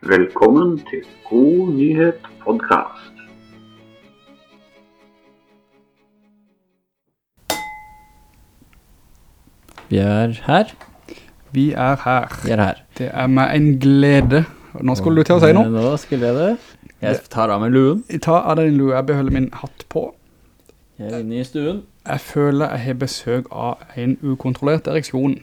Velkommen til God nyhet podkast. Vi er her. Vi er her. Vi er her. Det er med en glede. Nå skulle du til å si noe. Nå skulle jeg det. Jeg tar av meg luen. Jeg tar av deg din lue, jeg beholder min hatt på. Jeg er inne i stuen. Jeg føler jeg har besøk av en ukontrollert ereksjon.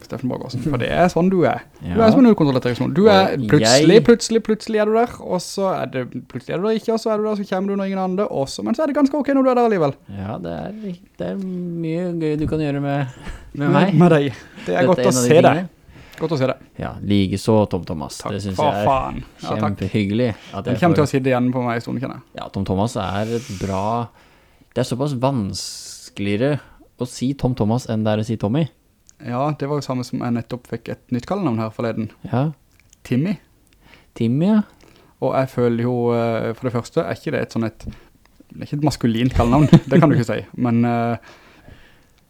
Steffen Borgårdsen, for det er sånn du er. Du er som en ukontrollert ereksjon. Du er plutselig, plutselig, plutselig er du der, og så er det plutselig er du der ikke, og så er du der, så kommer du når ingen andre, også, men så er det ganske ok når du er der alligevel. Ja, det er, det er mye gøy du kan gjøre med, med meg. Med deg. Det er Dette godt er å de se tingene. deg. Godt å se deg. Ja, like så Tom Thomas. Takk det synes jeg er. Ja, kjempehyggelig. Jeg kommer til å si sitte igjen på meg i stunden, kjenner jeg. ja, Tom Thomas er et bra... Det er såpass vanskeligere å si Tom Thomas enn det er å si Tommy. Ja, det var jo samme som jeg nettopp fikk et nytt kallenavn her forleden. Ja, Timmy. Timmy, ja. Og jeg føler jo, eh, for det første, er ikke det et sånn et, det er ikke et maskulint kallenavn, det kan du ikke si, men uh,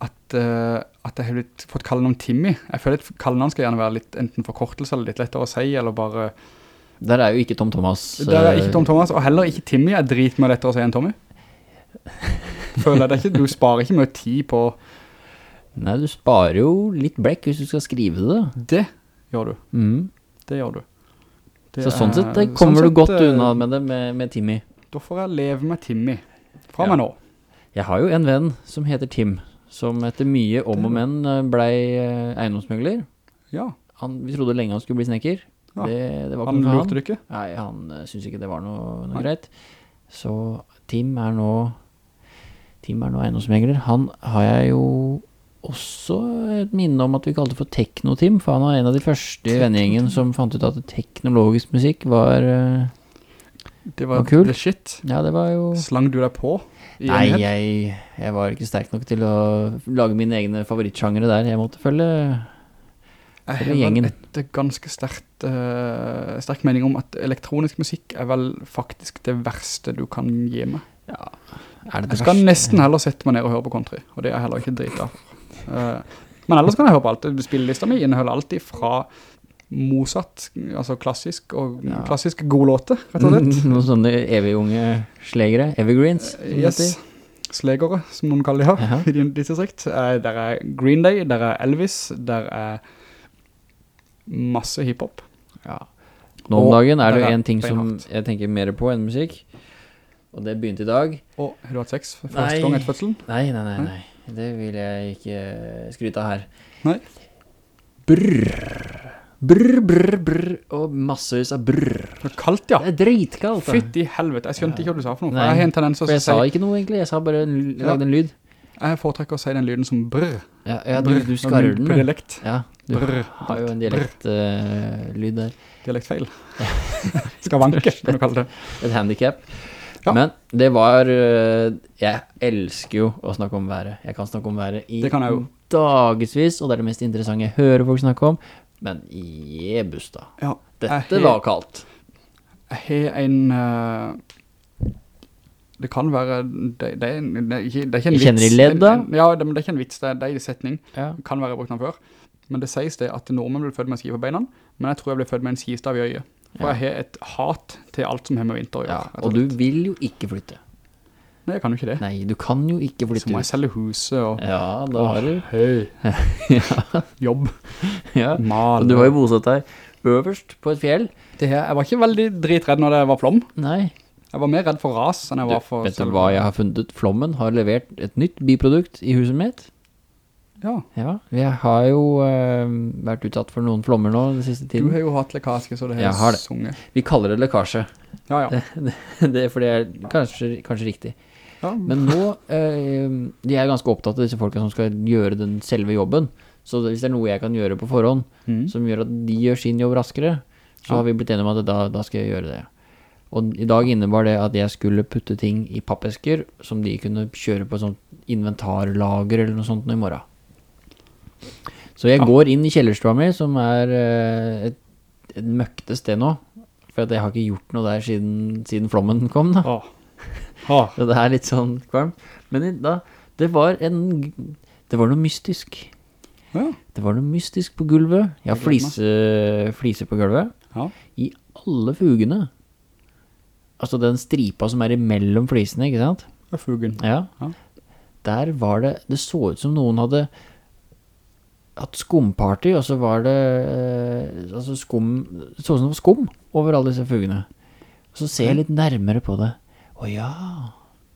at, uh, at jeg har blitt, fått kallenavn Timmy, jeg føler at kallenavn skal gjerne være litt enten forkortelse eller litt lettere å si, eller bare, Der er jo ikke Tom Thomas. det er ikke Tom Thomas, og heller ikke Timmy er drit med lettere å si enn Tommy. Føler jeg det ikke, du sparer ikke mye tid på Nei, du sparer jo litt blekk hvis du skal skrive det. det, gjør du, Mm. det gjør du. Det Så sånn sett kommer sånn du godt eh, unna med det med, med Timmy. Da får jeg leve med Timmy, fra Ja. meg nå. Jeg har jo en venn som heter Tim, som etter mye om og men ble eh, eiendomsmøgler. Ja, Han, vi trodde lenge han skulle bli snekker. Ja. Det, det var han lurte han. ikke? Nei, han syntes ikke det var noe, noe greit. Så Tim er nå Tim er nå eiendomsmegler. Han har jeg jo også et minne om at vi kalte for Tekno-Tim, for han var en av de første i vennegjengen som fant ut at teknologisk musikk var eh, Det var Var kult. the shit. Ja, det var jo Slang du deg på? Nei, jeg, jeg var ikke sterk nok til å lage mine egne favorittsjangere der. Jeg måtte følge Jeg for har et ganske sterkt, uh, sterk mening om at elektronisk musikk er vel faktisk det verste du kan gi meg. Ja, er det det Jeg skal verste? nesten heller sette meg ned og høre på country, og det er jeg heller ikke drit av. Eh, men ellers kan jeg høre på alt. Spillelista mi inneholder alltid fra Mozart, altså klassisk, og Ja. klassisk god låte, rett og slett. Noen sånne evig unge slegere, evergreens. som Yes. Slegere, som noen kaller de her, i din distrikt. Eh, Der er Green Day, der er Elvis, der er masse hiphop. Ja. Nå om dagen er det jo en ting som jeg tenker mer på enn musikk, og det begynte i dag. Og har du hatt sex for Nei. første gang etter fødselen? Nei, nei, nei, Nei? Det vil jeg ikke skryte av her. Nei. Brrr. Brr, brr, brr, og massevis av brr. Det er kaldt, ja. Det er dritkaldt. Fytt i helvete, jeg skjønte ikke hva du sa for noe. Nei, Jeg har en tendens For jeg sa ikke noe egentlig, jeg sa bare en, Ja. en lyd. jeg foretrekker å si den lyden som brr. Ja, ja du, Brr, du skarrer den. På dialekt. Ja, du Brr. har jo en dialektlyd der. Dialektfeil. Skavanke, kan du kalle det. Et handicap. Ja. Men det var øh, Jeg elsker jo å snakke om været. Jeg kan snakke om været i dagevis, og det er det mest interessante jeg hører folk snakke om. Men jebus, da. Ja, Dette he, var kaldt. Jeg har en... uh, det kan være... Det, det, er, en- det, er ikke, det er ikke en Jeg kjenner vits. i ledd, da. En- en- Ja, det, men det er ikke en vits, det er, i setning. Ja. Kan være brukt den før. Men det sies det at nordmenn ble født med en ski på beina, men jeg tror jeg ble født med en skistav i øyet. For Ja. jeg har et hat til alt som har med vinter å gjøre. Ja, Og du vil jo ikke flytte. Nei, jeg kan jo ikke det. Nei, du kan jo ikke Så flytte må jeg ut. selge huset og Ja, da har du Hei, ja, jobb, ja. mal. Og du har jo bosatt deg øverst på et fjell. det her, jeg var ikke veldig dritredd når det var flom. Nei. Jeg var mer redd for ras enn jeg Du, var for... vet du hva jeg har funnet ut? Flommen har levert et nytt biprodukt i huset mitt. Ja, Ja, jeg har jo uh, vært utsatt for noen flommer nå den siste du har jo hatt lekkasje, så det Jeg har har det. sunget. Vi kaller det lekkasje. Ja, ja. Det, det er for det er kanskje, kanskje riktig. ja. Men nå, uh, de er ganske opptatt av disse folkene som skal gjøre den selve jobben. Så hvis det er noe jeg kan gjøre på forhånd, Mm. som gjør at de gjør sin jobb raskere, så har vi blitt enige om at da, da skal jeg gjøre det. Og i dag innebar det at jeg skulle putte ting i pappesker, som de kunne kjøre på sånn inventarlager eller noe sånt nå i morgen. Så jeg Ja. går inn i kjellerstua mi, som er eh, et, et møkte sted nå, for jeg har ikke gjort noe der siden, siden flommen kom da. Åh. Så det er litt sånn kvalm. Men da, det var en, det var noe mystisk. Ja. Det var noe mystisk på gulvet. Jeg har flise, flise, på gulvet. Ja. I alle fugene. Altså den stripa som er imellom flisene, ikke sant? Er fugen. Ja. Ja. Der var det Det så ut som noen hadde hatt skumparty, og så var det eh, altså skum Det så ut som det skum over alle disse fugene. Og så ser jeg litt nærmere på det. Å ja.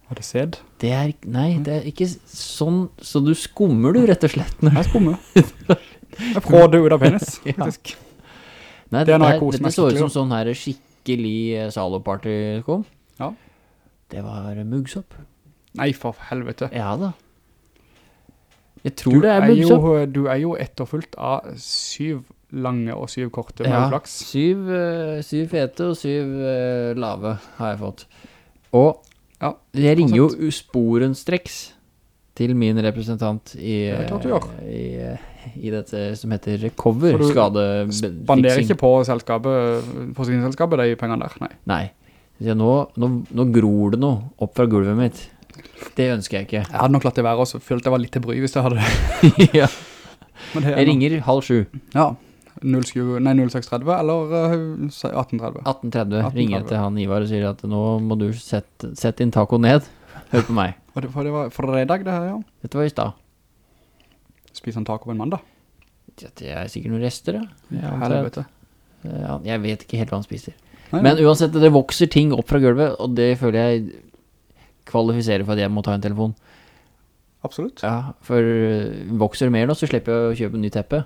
Var det sett? Det er Nei, det er ikke sånn Så du skummer, du, rett og slett. Når, Jeg skummer. Jeg får det ut av penis, Ja. nei, Det er det, det så ut som sånn her skikkelig eh, Zalo-party-skum. Ja. Det var muggsopp. Nei, for helvete. Ja da. Jeg Du det er er, jo, du er jo etterfulgt av syv lange og syv korte Ja, flaks. syv, eh, syv fete og syv eh, lave har jeg fått. Og Ja, jeg ringer jo sporenstreks til min representant i, Det eh, i, i dette som heter du skadefiksing. Spanderer ikke på selskapet, forsikringsselskapet de pengene der, nei. Nei. Nå, nå, nå gror det noe opp fra gulvet mitt. Det ønsker jeg ikke. Jeg hadde nok latt det være også, følte jeg var litt til bry hvis jeg hadde det. ja. Det Jeg ringer halv sju. Ja, 07, nei, 0630 eller eh, 1830. 18.30 18.30. ringer jeg til han Ivar og sier at nå må du sette, sette din taco ned. Hør på meg. Og det, for det var fredag det her, ja. Dette var i stad. Spiser han taco på en mandag. Det er sikkert noen rester, ja. Helvete. Jeg vet ikke helt hva han spiser. Nei, Men uansett, det vokser ting opp fra gulvet, og det føler jeg kvalifiserer for at jeg må ta en telefon. Absolutt. Ja, for øh, vokser det mer nå, så slipper jeg å kjøpe en ny teppe.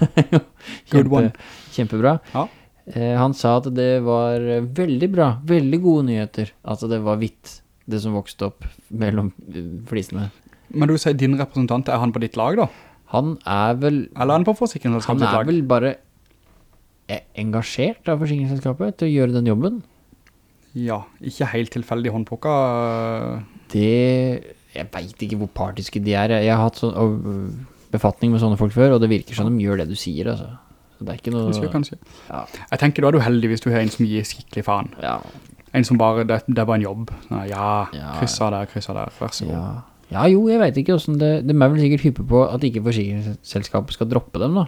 Good one. Kjempebra. Ja. Eh, han sa at det var eh, veldig bra, veldig gode nyheter. Altså det var hvitt, det som vokste opp mellom flisene. Men du sier din representant, er han på ditt lag da? Han er vel, Eller er han på han forsikringsselskapet ditt er vel bare eh, engasjert av forsikringsselskapet til å gjøre den jobben. Ja, ikke helt tilfeldig håndplukka. Det Jeg vet ikke hvor partiske de er. Jeg har hatt sånn befatning med sånne folk før, og det virker som de gjør det du sier, altså. Så det er ikke noe Kanskje, kanskje. Ja. Jeg tenker da er du heldig hvis du har en som gir skikkelig faen. Ja. En som bare, det, det bare en jobb. Sånn, ja, Ja. krysser der, krysser der, vær så god. Ja. ja, jo, jeg vet ikke hvordan det De er vel sikkert hyppe på at ikke forsikringsselskapet skal droppe dem, da.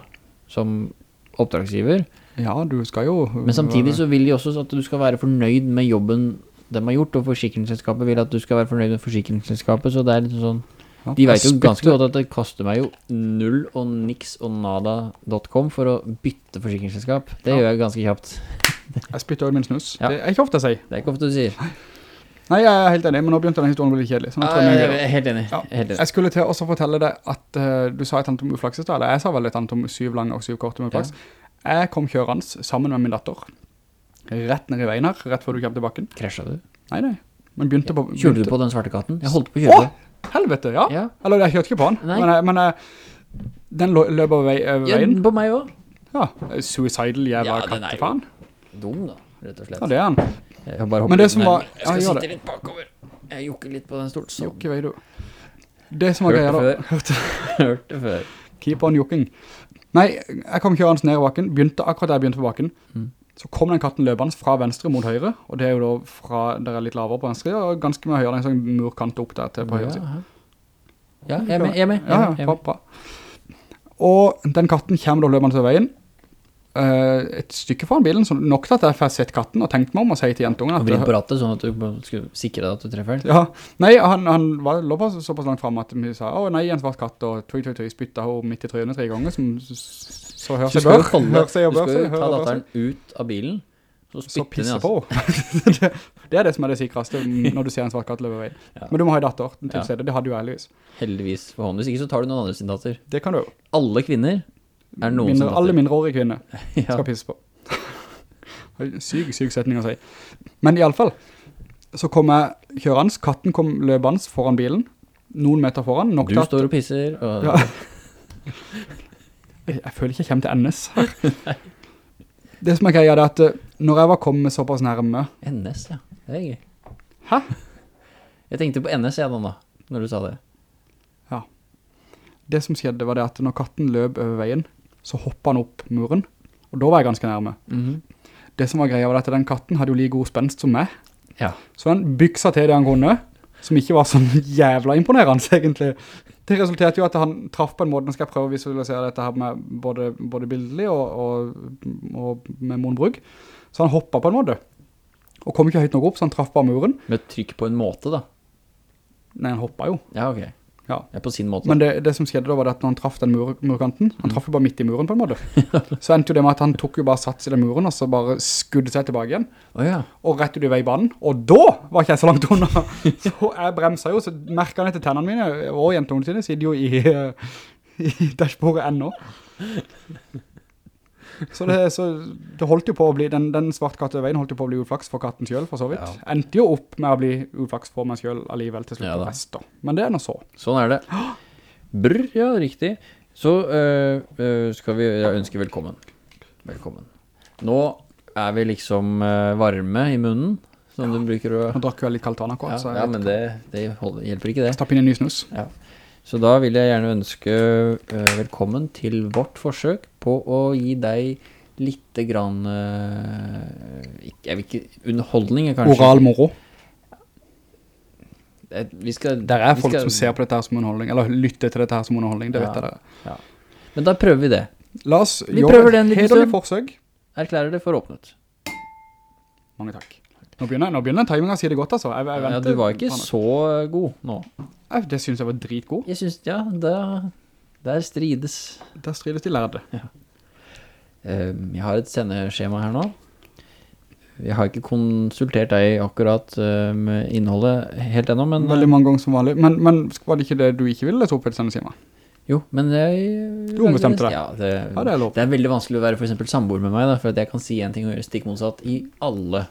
Som oppdragsgiver. Ja, du skal jo... Men samtidig så vil de også at du skal være fornøyd med jobben de har gjort, og forsikringsselskapet vil at du skal være fornøyd med forsikringsselskapet, så det er litt sånn Ja, De vet jo ganske godt at det koster meg jo null og niks og nada.com for å bytte forsikringsselskap. Det Ja. gjør jeg ganske kjapt. Jeg spytter over min snus. Ja. Det er ikke ofte jeg sier. Det er ikke ofte du sier. Nei, jeg er helt enig, men nå begynte den historien å bli litt kjedelig. Sånn tror jeg jeg er helt enig. Ja. Helt enig. Jeg skulle til også fortelle deg at uh, du sa et annet om uflaks i sted, eller jeg sa vel et annet om syv lange og syv korte med uflaks. Jeg kom kjørende sammen med min datter. Rett ned i veien her, rett før du kom til bakken. Krasja du? Nei, nei. Men begynte på... Kjørte du på den svarte katten? Jeg holdt på å kjøre Åh! Helvete, ja. Ja. Eller jeg kjørte ikke på den, Nei. men, men jeg, den løp over vei, Gjør Ja, veien. på meg også. Ja, suicidal jævla Ja, den er jo- Dum, da, rett og slett. Ja, det er han. Jeg bare Men det som var- Jeg skal ja, sitte litt bakover. Jeg jokker litt på den stolen. Sånn. Jokke vei, du. Det som var Hørte greia da, før. hørte, Hørte før. keep on jokking. Nei, jeg kom kjørende ned i bakken, begynte akkurat der jeg begynte på bakken. Mm. Så kom den katten løpende fra venstre mot høyre, og det er jo da fra der er litt lavere på venstre, og ganske mye høyere, en sånn murkant opp der til på høyre siden. Ja, ja, jeg er med. Jeg er med. Jeg Ja, er ja, med, jeg er bra, bra. Og den katten kommer da løpende til veien, et stykke foran bilen, så nok til at jeg får sett katten og tenkt meg om og sier til jentungen Og at... vridd på rattet, sånn at du skulle sikre deg at du treffer den. Ja, nei, han, han var, lå bare såpass langt frem at vi sa, å nei, en svart katt, og tøy, tøy, tøy, spyttet hun midt i trøyene tre ganger, som så hører Du seg skal jo bør, holde, seg du og bør skal seg, jo ta og bør datteren ut av bilen, så Så spytte den, pisse altså. på. det, det er det som er det sikreste når du ser en svart katt løpe veien. Ja. Men du må ha en datter til Ja. stedet, det hadde du heldigvis. Heldigvis for hånd. Hvis ikke så tar du noen andre sin datter. Det kan du jo. Alle kvinner er Mindre, alle mindreårige kvinner ja. skal pisse på. syk, syk setning å si. Men i alle fall, så kom jeg kjørens, katten kom løpende foran bilen, noen meter foran, Du står og pisser, og Ja. jeg, jeg føler ikke jeg kommer til NS her. Det som er greia er at eh, når jeg var kommet såpass nærme, NS, ja. Det er gøy. Hæ? Jeg tenkte på NS, igjen da, når du sa det. Ja. det som skjedde var det at når katten løp over veien, så hoppet han opp muren, og da var jeg ganske nærme. Mhm. Det som var greia var at den katten hadde jo like god spenst som meg, Ja. så han byksa til det han kunne, som ikke var sånn jævla imponerende, egentlig. Det resulterte jo at han traff på en måte, nå skal jeg prøve å visualisere dette her med både, både bildelig og, og, og med monbrugg, Så han hoppet på en måte, og kom ikke høyt nok opp, så han traff bare muren. Med trykk på en måte, da. Nei, han hoppet jo. Ja, ok. Ja. På sin måte. Men det, det som skjedde da var at når han traff den mur, murkanten, han traff jo bare midt i muren på en måte. Så endte jo det med at han tok jo bare sats i den muren, og så bare skudde seg tilbake igjen. Oh, ja. og rett ut i veibanen, og da var ikke jeg så langt unna. Så jeg bremsa jo, så merket han etter tennene mine, og jentene sine, sitter jo i, i dashbordet ennå. Så det, så det holdt jo på å bli, den, den svartkatte-veien holdt jo på å bli uflaks for katten selv, for så vidt. Ja. Endte jo opp med å bli uflaks for meg selv alligevel til slutt Ja rest da. Men det er noe så. Sånn er det. Brr, ja, riktig. Så øh, øh, skal vi ja, ønske velkommen. Velkommen. Nå er vi liksom øh, varme i munnen, som du bruker å... Nå drakk jo litt kaldt vann akkurat, Ja, ja men det, det holder, hjelper ikke det. stapp inn en ny snus. Ja. Så da vil jeg gjerne ønske velkommen til vårt forsøk på å gi deg litt grann, ikke, jeg vil ikke, underholdning er kanskje. Oral moro. Eh, Vi skal, Der er folk skal- som ser på dette her som underholdning, eller lytter til dette her som underholdning, det Ja. vet jeg det. Men da prøver vi det. La oss Vi gjøre det et hederlig forsøk. Erklærer det for åpnet. Mange takk. Nå begynner, nå begynner timingen å si det godt, altså. Jeg, jeg Ja, du var ikke så god nå. Jeg, det synes jeg var dritgod. Jeg synes, ja, da, der strides. Der strides de lærde. Eh, jeg har et sendeskjema her nå. Jeg har ikke konsultert deg akkurat uh, med innholdet helt ennå, men... Veldig mange ganger som vanlig. Men, men var det ikke det du ikke ville lese opp et sendeskjema? Jo, men jeg... Du ombestemte deg. Ja, det, Ja, det er lov. det er veldig vanskelig å være for eksempel samboer med meg, da, for jeg kan si en ting og gjøre stikk motsatt i alle.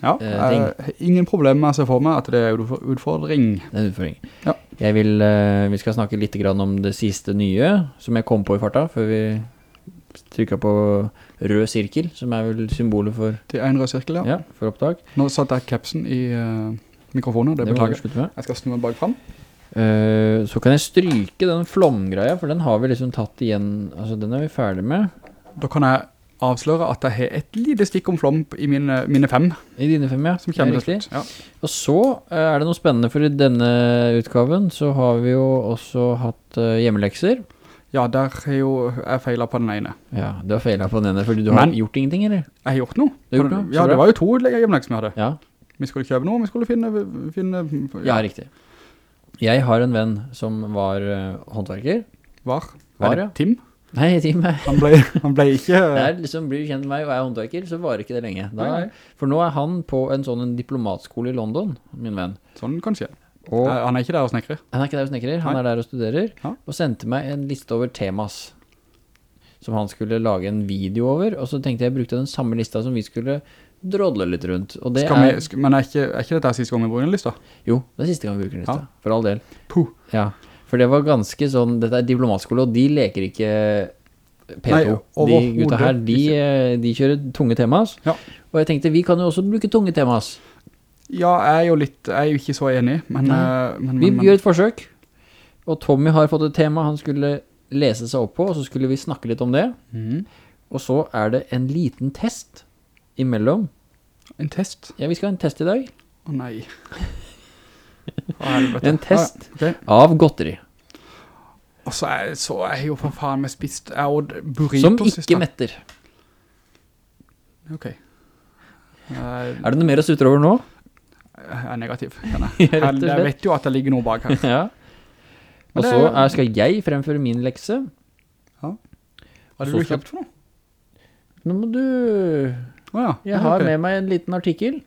Ja, uh, ting. ingen problem med å se for meg at det er utfor- utfordring. Det er en utfordring. Ja. Jeg vil, eh, vi skal snakke litt grann om det siste nye, som jeg kom på i farta, før vi trykket på rød sirkel, som er vel symbolet for, Det er en rød sirkel, ja. ja, for opptak. Nå satt jeg capsen i uh, mikrofonen, det Det beklager. Jeg skal snu meg bak frem. Uh, så kan jeg stryke den flomgreia, for den har vi liksom tatt igjen, altså den er vi ferdig med. Da kan jeg avsløre at jeg har et lite stikk om flom i mine, mine fem, I dine fem, ja. som kommer er til slutt. Ja. Og så eh, er det noe spennende, for i denne utgaven så har vi jo også hatt eh, hjemmelekser. ja, der har jo jeg feilet på den ene. Ja, du har feilet på den ene, fordi du har gjort ingenting, eller? Jeg har gjort noe. Gjort noe? Ja, det var jo to hjemmelekser vi hadde. Ja, Vi skulle kjøpe noe, vi skulle finne, finne ja, riktig. Jeg har en venn som var eh, håndverker. var. Var, ja. Tim? Nei, Tim, Han ble, han ble ikke... det er liksom, blir kjent med meg og er håndverker, så varer ikke det lenge. Da, for nå er han på en sånn en diplomatskole i London, min venn. Sånn kan skje. Og Han er ikke der og snekrer. han er ikke der og snekrer, han Nei. er der og studerer, Ja. og sendte meg en liste over temas som han skulle lage en video over, og så tenkte jeg jeg brukte den samme lista som vi skulle drodle litt rundt. Skal vi, sk- men er ikke, er ikke dette siste gang vi bruker en lista? jo, det er siste gang vi bruker en lista, Ja. for all del. Puh. Ja, for det var ganske sånn, dette er diplomatskole, og de leker ikke P2. Nei, de gutta her, de, eh, de kjører tunge temas. Ja. Og jeg tenkte, vi kan jo også bruke tunge temas. Ja, jeg er jo litt, jeg er jo ikke så enig, men... Nei. eh, men, Vi men, men gjør et forsøk, og Tommy har fått et tema han skulle lese seg opp på, og så skulle vi snakke litt om det. Mm. Og så er det en liten test imellom. En test? Ja, vi skal ha en test i dag. Å nei. En test. Ja, ok. Av godteri. Og så er, så er jeg jo for faen med spist, jeg burritos Som ikke metter. Ok. Uh, Er det noe mer å sutre over nå? jeg er negativ, jeg. Jeg vet jo at det ligger noe bak her. ja. Og så er, skal jeg fremføre min lekse. Hva er det du har kjøpt for noe? Nå må du... Oh, ja. Jeg har okay. med meg en liten artikkel.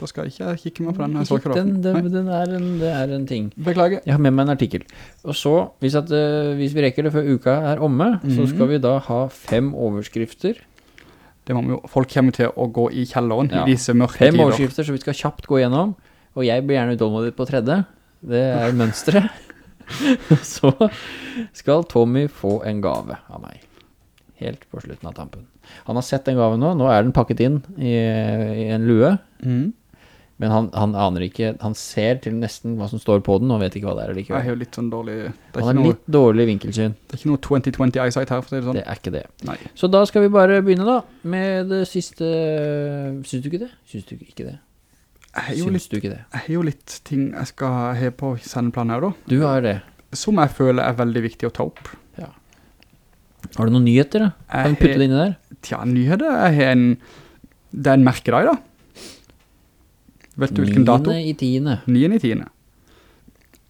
Da skal jeg ikke kikke meg på den. Det. den, den, den er en, det er en ting. Beklager. Jeg har med meg en artikkel. Og så, hvis, at, eh, hvis vi rekker det før uka er omme, så Mhm. skal vi da ha fem overskrifter. Det må vi jo, folk kommer til å gå i kjelleren Ja. i disse mørke Fem tider. overskrifter, så vi skal kjapt gå gjennom. Og jeg blir gjerne utålmodig på tredje. Det er mønstret. så skal Tommy få en gave av meg. Helt på slutten av tampen. Han har sett den gaven nå. Nå er den pakket inn i, i en lue. Mhm. Men han, han aner ikke Han ser til nesten hva som står på den, og vet ikke hva det er Jeg har litt sånn dårlig... Han har noe, litt dårlig vinkelsyn. det er ikke noe 2020 eyesight her, det sånn. Det er ikke det. Nei. Så da skal vi bare begynne da med det siste Synes du ikke det? Synes du ikke det? Syns litt, du ikke det? jeg har jo litt ting jeg skal ha på sendeplanen her da, Du har det. som jeg føler er veldig viktig å ta opp. Ja Har du noen nyheter da? Kan du putte det inni der? Tja, nyheter, jeg har en, det er en merkedag da. Vet du hvilken dato? 9. i tiende. 9. i 10.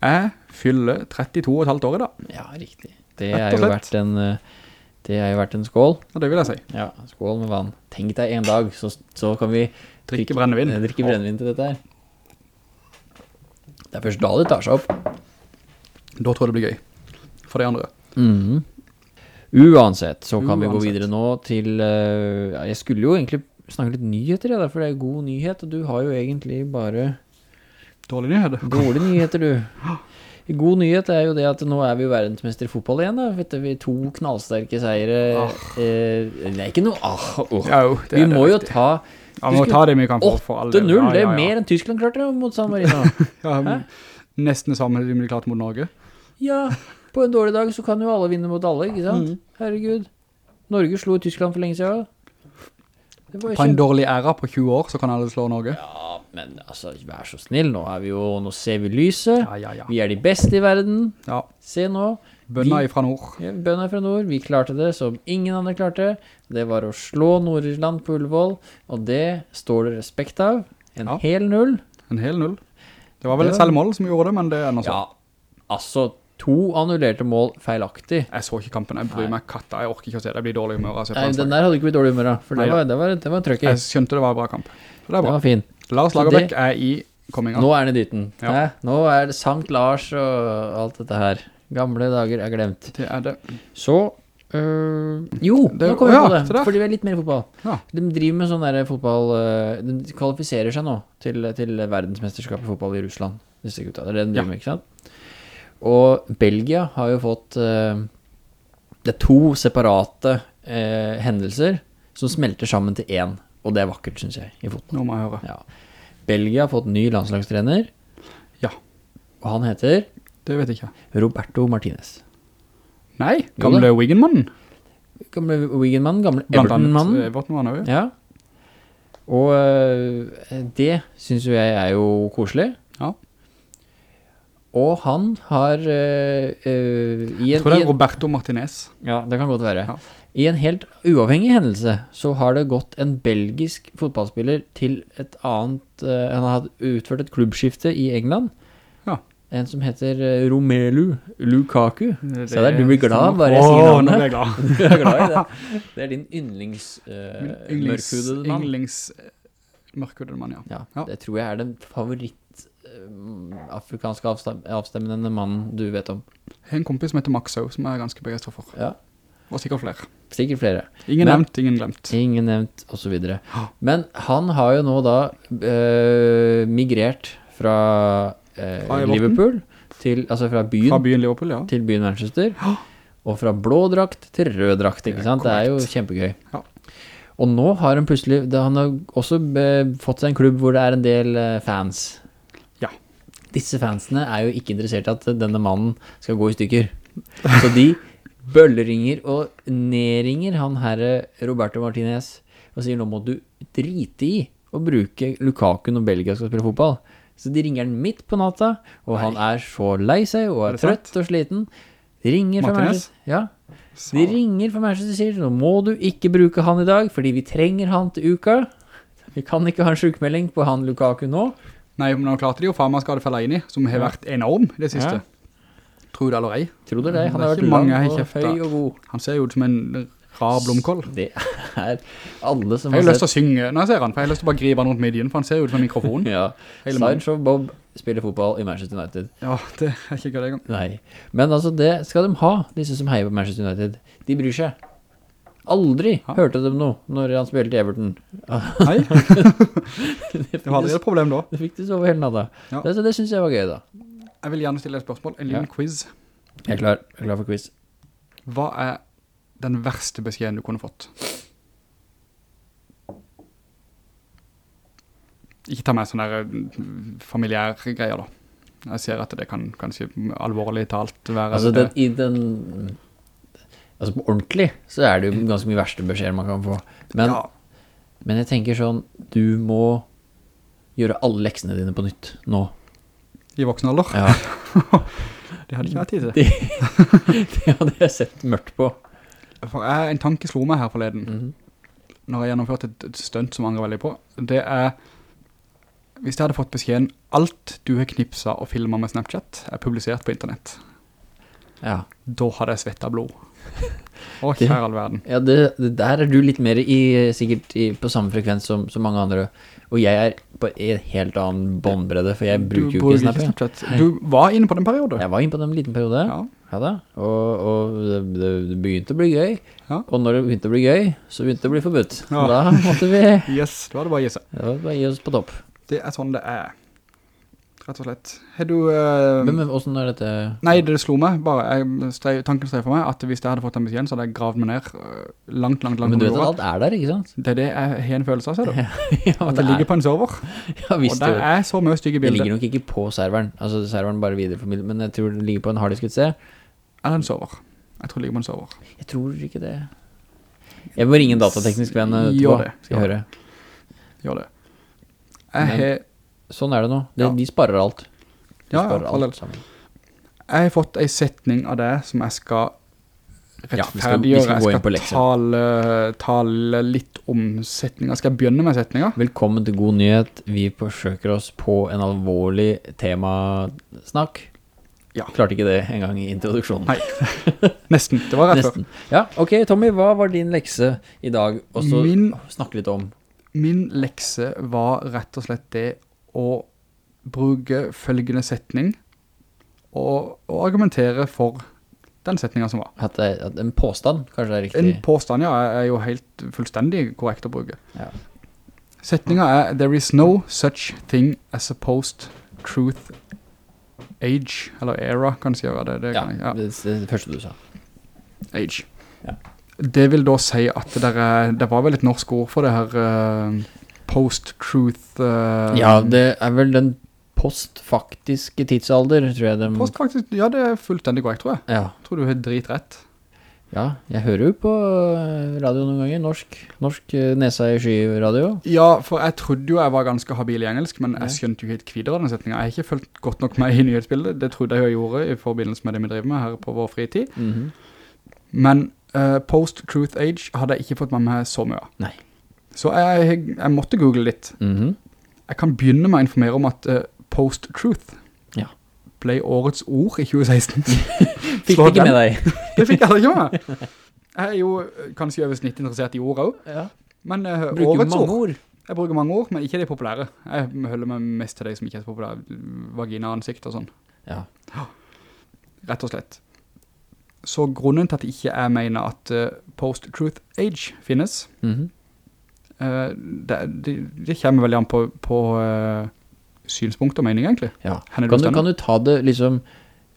Jeg fyller 32 og et halvt år i dag. Ja, riktig. Det Rett er jo vært en, eh, det er jo vært en skål. Ja, det vil jeg si. Ja, skål med vann. Tenk deg en dag, så, så kan vi Drikke brennevin. eh, drikke brennevin til dette her. Det er først da det tar seg opp. Da tror jeg det blir gøy. For de andre. Mhm. Uansett, så kan vi gå videre nå til eh, ja, Jeg skulle jo egentlig snakke litt nyheter, ja, for det er god nyhet, og du har jo egentlig bare Dårlig nyheter. dårlige nyheter, du. God nyhet er jo det at nå er vi jo verdensmester i fotball igjen, da. Vet du, vi to knallsterke seire. Eh, det er ikke noe ah, oh. Ja, jo, Vi må jo ta Ja, vi må ta få for alle. 8-0. Det er ja, ja. mer enn Tyskland klarte det mot San Marino. Ja, nesten det samme som de klarte mot Norge. Ja, på en dårlig dag så kan jo alle vinne mot alle, ikke sant? Mm. Herregud. Norge slo Tyskland for lenge siden. På en dårlig æra på 20 år, så kan alle slå Norge. Ja, men altså, vær så snill, nå vi jo, nå ser vi lyset. Ja, ja, ja. Vi er de beste i verden. Ja, Se nå. bønna Vi- ifra nord. Ja, Bønder fra nord, vi klarte det som ingen andre klarte. Det var å slå Nord-Irland på Ullevål, og det står det respekt av. En Ja. hel null. En hel null. Det var vel Det et var- selvmål som gjorde det, men det er noe sånn. Ja, altså, to annullerte mål feilaktig. Jeg så ikke kampen, jeg bryr meg katta, jeg orker ikke å se det, jeg blir dårlig humør Nei, den der hadde ikke blitt dårlig humør for det Nei, var, det var, det var trøkk i. Jeg skjønte det var en bra kamp. Så det er Det var fin. Lars Lagerbæk det- er i komminga. Nå er han i dyten. Ja. Nå er det Sankt Lars og alt dette her. Gamle dager er glemt. Det er det. Så øh, Jo, Det- nå kommer vi ja, på det. Fordi vi er litt mer i fotball. Ja. De driver med sånn der fotball øh, De kvalifiserer seg nå til, til verdensmesterskap i fotball i Russland. Disse gutta. Det er det de driver med, ikke sant? Og Belgia har jo fått øh, Det er to separate øh, hendelser som smelter sammen til én. Og det er vakkert, syns jeg, i fotball. Nå må jeg høre. Ja. Belgia har fått ny landslagstrener. Ja. Og han heter Det vet jeg ikke. Roberto Martinez. Nei, gamle Wigan-mannen. Gamle Wigan-mannen, gamle Everton-mannen. Everton-mannen. Ja. Og det synes jo jeg er jo koselig. Ja. Og han har uh, i, en, tror det er Roberto Martinez. Ja, det kan godt være. Ja. I en helt uavhengig hendelse så har det gått en belgisk fotballspiller til et annet uh, Han har utført et klubbskifte i England. Ja. En som heter Romelu Lukaku. Det- Se der, du blir glad bare jeg sier Åh, nå blir jeg glad. Er glad det. Det er din yndlings uh, Yndlings, mørkhudede mann. yndlings mørkhudede mann, ja. Ja, Ja. det tror jeg er den favoritt eh, afrikanske avstem avstemmende mannen du vet om. En kompis som heter Maxo, som jeg er ganske begeistret for. Ja, Og sikkert flere. sikkert flere. Ingen Men- nevnt, ingen glemt. Ingen nevnt, og så videre. Men han har jo nå da eh, migrert fra, eh, Fra Liverpool til, altså fra byen, Fra byen Liverpool, ja. til byen Manchester, og fra blå drakt til rød drakt, ikke Det sant? Det er jo kjempegøy. Ja. Og nå har han plutselig, han har også fått seg en klubb hvor det er en del fans. Disse fansene er jo ikke interessert i at denne mannen skal gå i stykker. Så de bølleringer og nedringer han herre Roberto Martinez og sier nå må du drite i å bruke Lukaku når Belgia skal spille fotball. Så de ringer han midt på natta, og han er så lei seg og Er er trøtt sant? og sliten. De ringer fra Martinez? Ja, de ringer fra Manchester City, nå må du ikke bruke han i dag, fordi vi trenger han til uka. Vi kan ikke ha en sjukmelding på han Lukaku nå. Nei, men nå klarte de jo faen meg skade Fellaini, som har vært enorm i det siste. Ja. Tror du det eller ei? Tror du det? Han har vært mange lang og høy og god. Han ser jo ut som en rar blomkål. Det er alle som har sett... Jeg har lyst til å synge når jeg ser han, for jeg har lyst til å bare gripe han rundt midjen, for han ser jo ut som en mikrofon. ja. Sideshow Bob spiller fotball i Manchester United. Ja, det er ikke gøy det gang. Nei. Men altså, det skal de ha, disse som heier på Manchester United. De bryr seg. Aldri Ja. hørte de noe når han spilte i Everton. Nei, det det var et problem da. Det fikk de sove hele natta. Ja. Det, det synes jeg var gøy da. Jeg vil gjerne stille et spørsmål, en liten Ja. quiz. Jeg er klar, jeg er klar for quiz. Hva er den verste beskjeden du kunne fått? Ikke ta med sånne mm, familiære greier da. Jeg ser at det kan kanskje alvorlig talt være Altså, det. i den Altså, på ordentlig så er det jo ganske mye verste beskjeder man kan få. Men, ja, men jeg tenker sånn, du må gjøre alle leksene dine på nytt nå. I voksen alder. Ja, Det hadde ikke vært tid til. det, det hadde jeg sett mørkt på. For jeg, en tanke slo meg her forleden, Mhm. når jeg gjennomførte et, et stunt som angrer veldig på. Det er, hvis jeg hadde fått beskjeden, alt du har knipset og filmet med Snapchat er publisert på internett. Ja, Da hadde jeg svettet blod. Å, kjære all verden. ja det, det der er du litt mer i, sikkert i, på samme frekvens som, som mange andre. Og jeg er på en helt annen båndbredde, for jeg bruker jo ikke Snap. Snapchat. Du var inne på den periode. Jeg var inne på den liten periode. Ja. Ja da, og, og det, det, begynte å bli gøy. Ja. Og når det begynte å bli gøy, så begynte det å bli forbudt. Ja. Da måtte vi Yes, da var det bare å gi seg. det bare gi oss på topp. Det er sånn det er. Rett og slett. Har du... Uh, Men, men hvordan er dette? Nei, det slo meg bare. Jeg, streg, tanken streg for meg at hvis jeg hadde fått den beskjeden, så hadde jeg gravd meg ned øh, langt, langt, langt Men du vet at alt er der, ikke sant? Det er det jeg har en følelse av, ser du. ja, At det ligger på en server. ja, visst, og der det, er så mye stygge bilder. det ligger nok ikke på serveren. Altså, serveren bare videreformidler, men jeg tror det ligger på en harddisk et sted. Er en server? Jeg tror det ligger på en server. Jeg tror ikke det. Jeg må ringe en datateknisk venn etterpå. Gjør det, Skal jeg høre. Gjør det. Jeg har, Sånn er det nå. De, Ja. De sparer alt. De ja, sparer alt sammen. jeg har fått en setning av det som jeg skal rettferdiggjøre. jeg skal tale, tale litt om setninger. Skal jeg begynne med setninger? Velkommen til God nyhet. Vi forsøker oss på en alvorlig temasnakk. Ja. Klarte ikke det en gang i introduksjonen. Nei, nesten. Det var rett før. Ja, ok, Tommy, hva var din lekse i dag? Og så snakke litt om. Min lekse var rett og slett det å bruke følgende setning og, og argumentere for den setningen som var. At, det, at en påstand kanskje er riktig. En påstand, ja, er- jo helt fullstendig korrekt å bruke. Ja. Setningen er There is no such thing as a post-truth age, eller era, kan du si gjøre det. det, Ja, jeg, ja. det, er det første du sa. Age. Ja. Det vil da si at det, er, det var vel et norsk ord for det her eh, post-truth uh, Ja, det er vel den postfaktiske tidsalder, tror jeg. De, Post faktisk, ja det er fullstendig korrekt, tror jeg. ja. Tror du har dritrett. ja, jeg hører jo på eh, radio noen ganger. Norsk, norsk eh, nesa i sky-radio. Ja, for jeg trodde jo jeg var ganske habil i engelsk, men jeg skjønte jo helt kvidere den setningen. Jeg har ikke følt godt nok med i nyhetsbildet. Det trodde jeg jo jeg gjorde i forbindelse med det vi driver med her på vår fritid. Mhm. Men uh, post-truth age hadde jeg ikke fått med meg så mye av. Nei. Så jeg, jeg måtte google litt. Mhm. Jeg kan begynne med å informere om at uh, post-truth Ja. ble årets ord i 2016. Fikk Slå ikke med deg. Det fikk jeg ikke med. Jeg er jo eh, kanskje over snitt interessert i ord også. Ja. Men uh, årets ord, ord. jeg bruker mange ord, men ikke de populære. Jeg holder meg mest til de som ikke er så populære. Vagina-ansikt og sånn, Ja. rett og slett. Så grunnen til at jeg ikke jeg mener at uh, post-truth age finnes, mm eh, det, det, det kommer veldig an på, på eh, synspunkt og mening egentlig. Ja. Kan du, kan du ta det liksom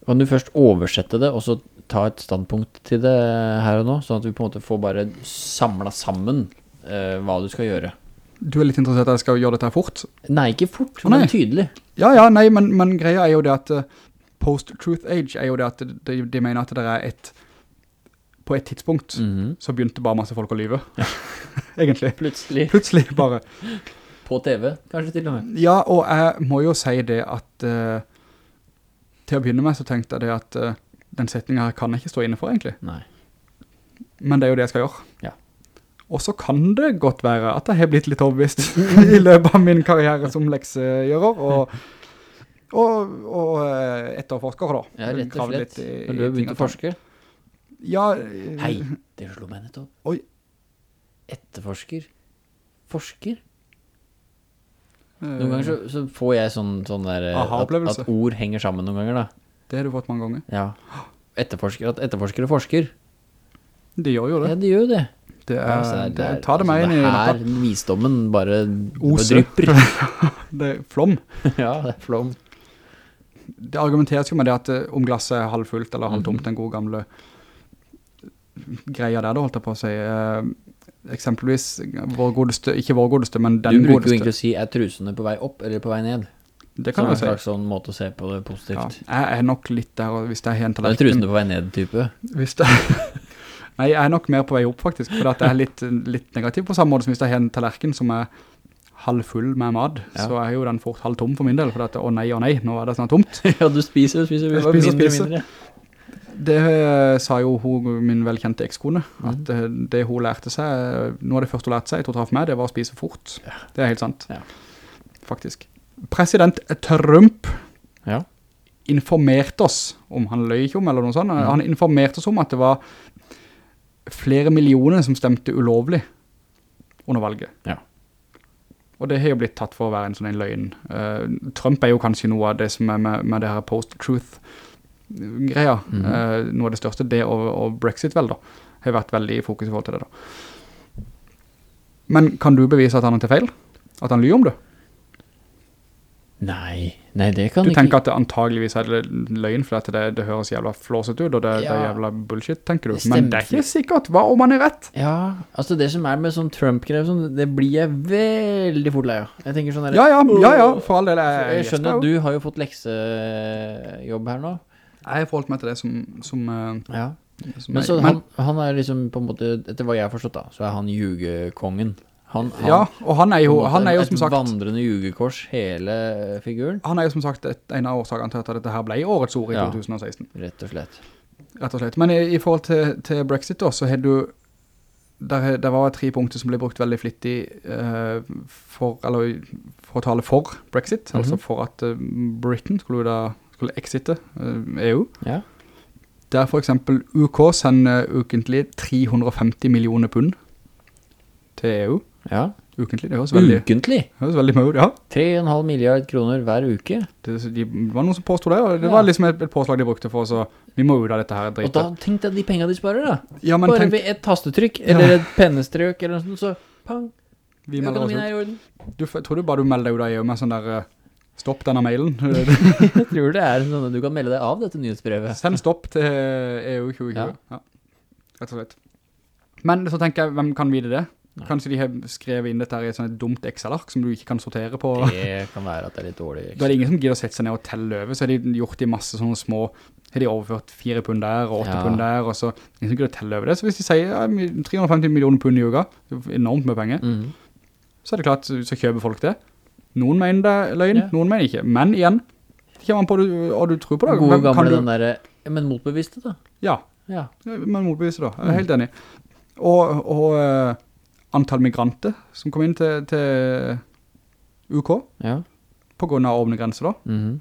Kan du først oversette det Og så ta et standpunkt til det her og nå Sånn at vi på en måte får bare samlet sammen eh, Hva du skal gjøre Du er litt interessert i at jeg skal gjøre dette fort? Nei, ikke fort, Å, nei. men tydelig Ja, ja, nei, men, men greia er jo det at eh, post-truth age er jo det at de, de mener at det er et på et tidspunkt Mhm. så begynte bare masse folk å lyve. Egentlig. Plutselig Plutselig bare. På TV, kanskje til og med Ja, og jeg må jo si det at uh, til å begynne med så tenkte jeg det at uh, den setningen her kan jeg ikke stå inne for egentlig. Nei Men det er jo det jeg skal gjøre. Ja. Og så kan det godt være at jeg har blitt litt overbevist i løpet av min karriere som leksegjører, og, og, og eh, etterforsker da. Ja, rett og slett Når du har begynt å forske. Ja. eh, Hei, det slo meg nettopp Oi. Etterforsker Forsker eh, Noen ganger så, så får jeg sånn, sånn der eh, at, at ord henger sammen noen ganger da Det har du fått mange ganger. Ja Etterforsker, at etterforskere forsker De gjør jo det. Ja, de gjør det Det er, Ja, det er det, ta det med inn i altså, natta. Det her visdommen bare drypper. Det er flom. ja, det er flom. Det argumenteres jo med det at eh, om glasset er halvfullt eller halvtomt, den gode gamle greia der, da holdt jeg på å si. Eh, eksempelvis, vår godeste, ikke vår godeste, men Du den bruker jo egentlig å si, er trusene på vei opp eller på vei ned? Det Som kan en jeg si. slags sånn måte å se på det Ja, positivt. jeg er nok litt der, hvis det er helt Det er tallerken... trusene på vei ned type. Hvis det, nei, jeg er nok mer på vei opp faktisk, for det jeg er litt, litt negativ på samme måte som hvis det er en tallerken som er halvfull med mad, Ja. så er jo den fort halvtom for min del, for at, å nei, å nei, nå er det snart tomt. ja, du spiser og spiser, spiser mindre og mindre. Det eh, sa jo hun, min velkjente ekskone, at mm. det hun lærte seg, noe av det første hun lærte seg, jeg tror traff meg, det var å spise fort. Det er helt sant. Ja. Faktisk. President Trump Ja. informerte oss om, han løy ikke om eller noe sånt, Mhm. han informerte oss om at det var flere millioner som stemte ulovlig under valget. Ja. Og det har jo blitt tatt for å være en sånn en løgn. Uh, Trump er jo kanskje noe av det som er med, med det her post-truth-greia. Mhm. Eh, noe av det største, det og, og Brexit vel da, har vært veldig i fokus i forhold til det da. Men kan du bevise at han til feil? At han lyver om det? Nei, nei, det kan Du ikke... tenker at det antageligvis er løgn, for det, det høres jævla flåset ut, og det, det er jævla bullshit, tenker du. Det Men det er ikke sikkert. Hva om han er rett? Ja, altså det som er med sånn Trump-grev, sånn, det blir jeg veldig fort lei av. Jeg tenker sånn der, Ja, ja, ja, ja, for all del. Jeg, Jeg skjønner du har jo fått leksejobb her nå. Jeg har forholdt meg til det som... som, eh, Ja. som Men jeg- så han, han er liksom på en måte, etter hva jeg har forstått da, så er han jugekongen. Han, han, ja, og han er jo, han er jo et som sagt... vandrende jugekors, hele figuren. Han er jo som sagt et, en av årsakene til at dette her ble årets ord i Ja. 2016. Rett og slett. Rett og slett. Men i, i forhold til, til Brexit da, så har du... Der, der var tre punkter som ble brukt veldig flittig uh, for, eller, for å tale for Brexit, altså Mhm. for at eh, Britain skulle da skulle exite eh, EU. Ja. Der for eksempel UK sender ukentlig 350 millioner pund til EU. Ja. Ukentlig, det høres veldig, Ukentlig. Det høres veldig mye ja. 3,5 milliard kroner hver uke. Det, de, var noen som påstod det, og det Ja. var liksom et, et påslag de brukte for så vi må ut av dette her Og da tenkte jeg de penger de sparer da. Ja, men Bare tenk, ved et tastetrykk, eller et pennestrøk, eller noe sånt, så pang, vi melder oss økonomien er i orden. Du, tror du bare du melder deg ut av EU med sånn der, eh, stopp denne mailen. Jeg tror det er sånn at du kan melde deg av dette nyhetsbrevet. Send stopp til EU 2020. Ja. Ja. Rett og slett. Men så tenker jeg, hvem kan vite det? Nei. Kanskje de har skrevet inn dette her i et sånt dumt Excel-ark som du ikke kan sortere på. Det kan være at det er litt dårlig. Da er det ingen som gidder å sette seg ned og telle over, så har de gjort i masse sånne små, har de overført fire pund der og åtte Ja. pund der, og så ingen som gidder å telle over det. Så hvis de sier ja, 350 millioner pund i uka, enormt med penger, mm. så er det klart, så kjøper folk det. Noen mener det er løgn, Ja. noen mener ikke. Men igjen, det kommer an på du, og du tror på det. Gode gamle du- den der, men motbevisste da. Ja, Ja. men motbeviste da. Jeg er helt enig. Og, og eh, antall migranter som kom inn til, til UK, Ja. på grunn av åpne grenser da. Mhm.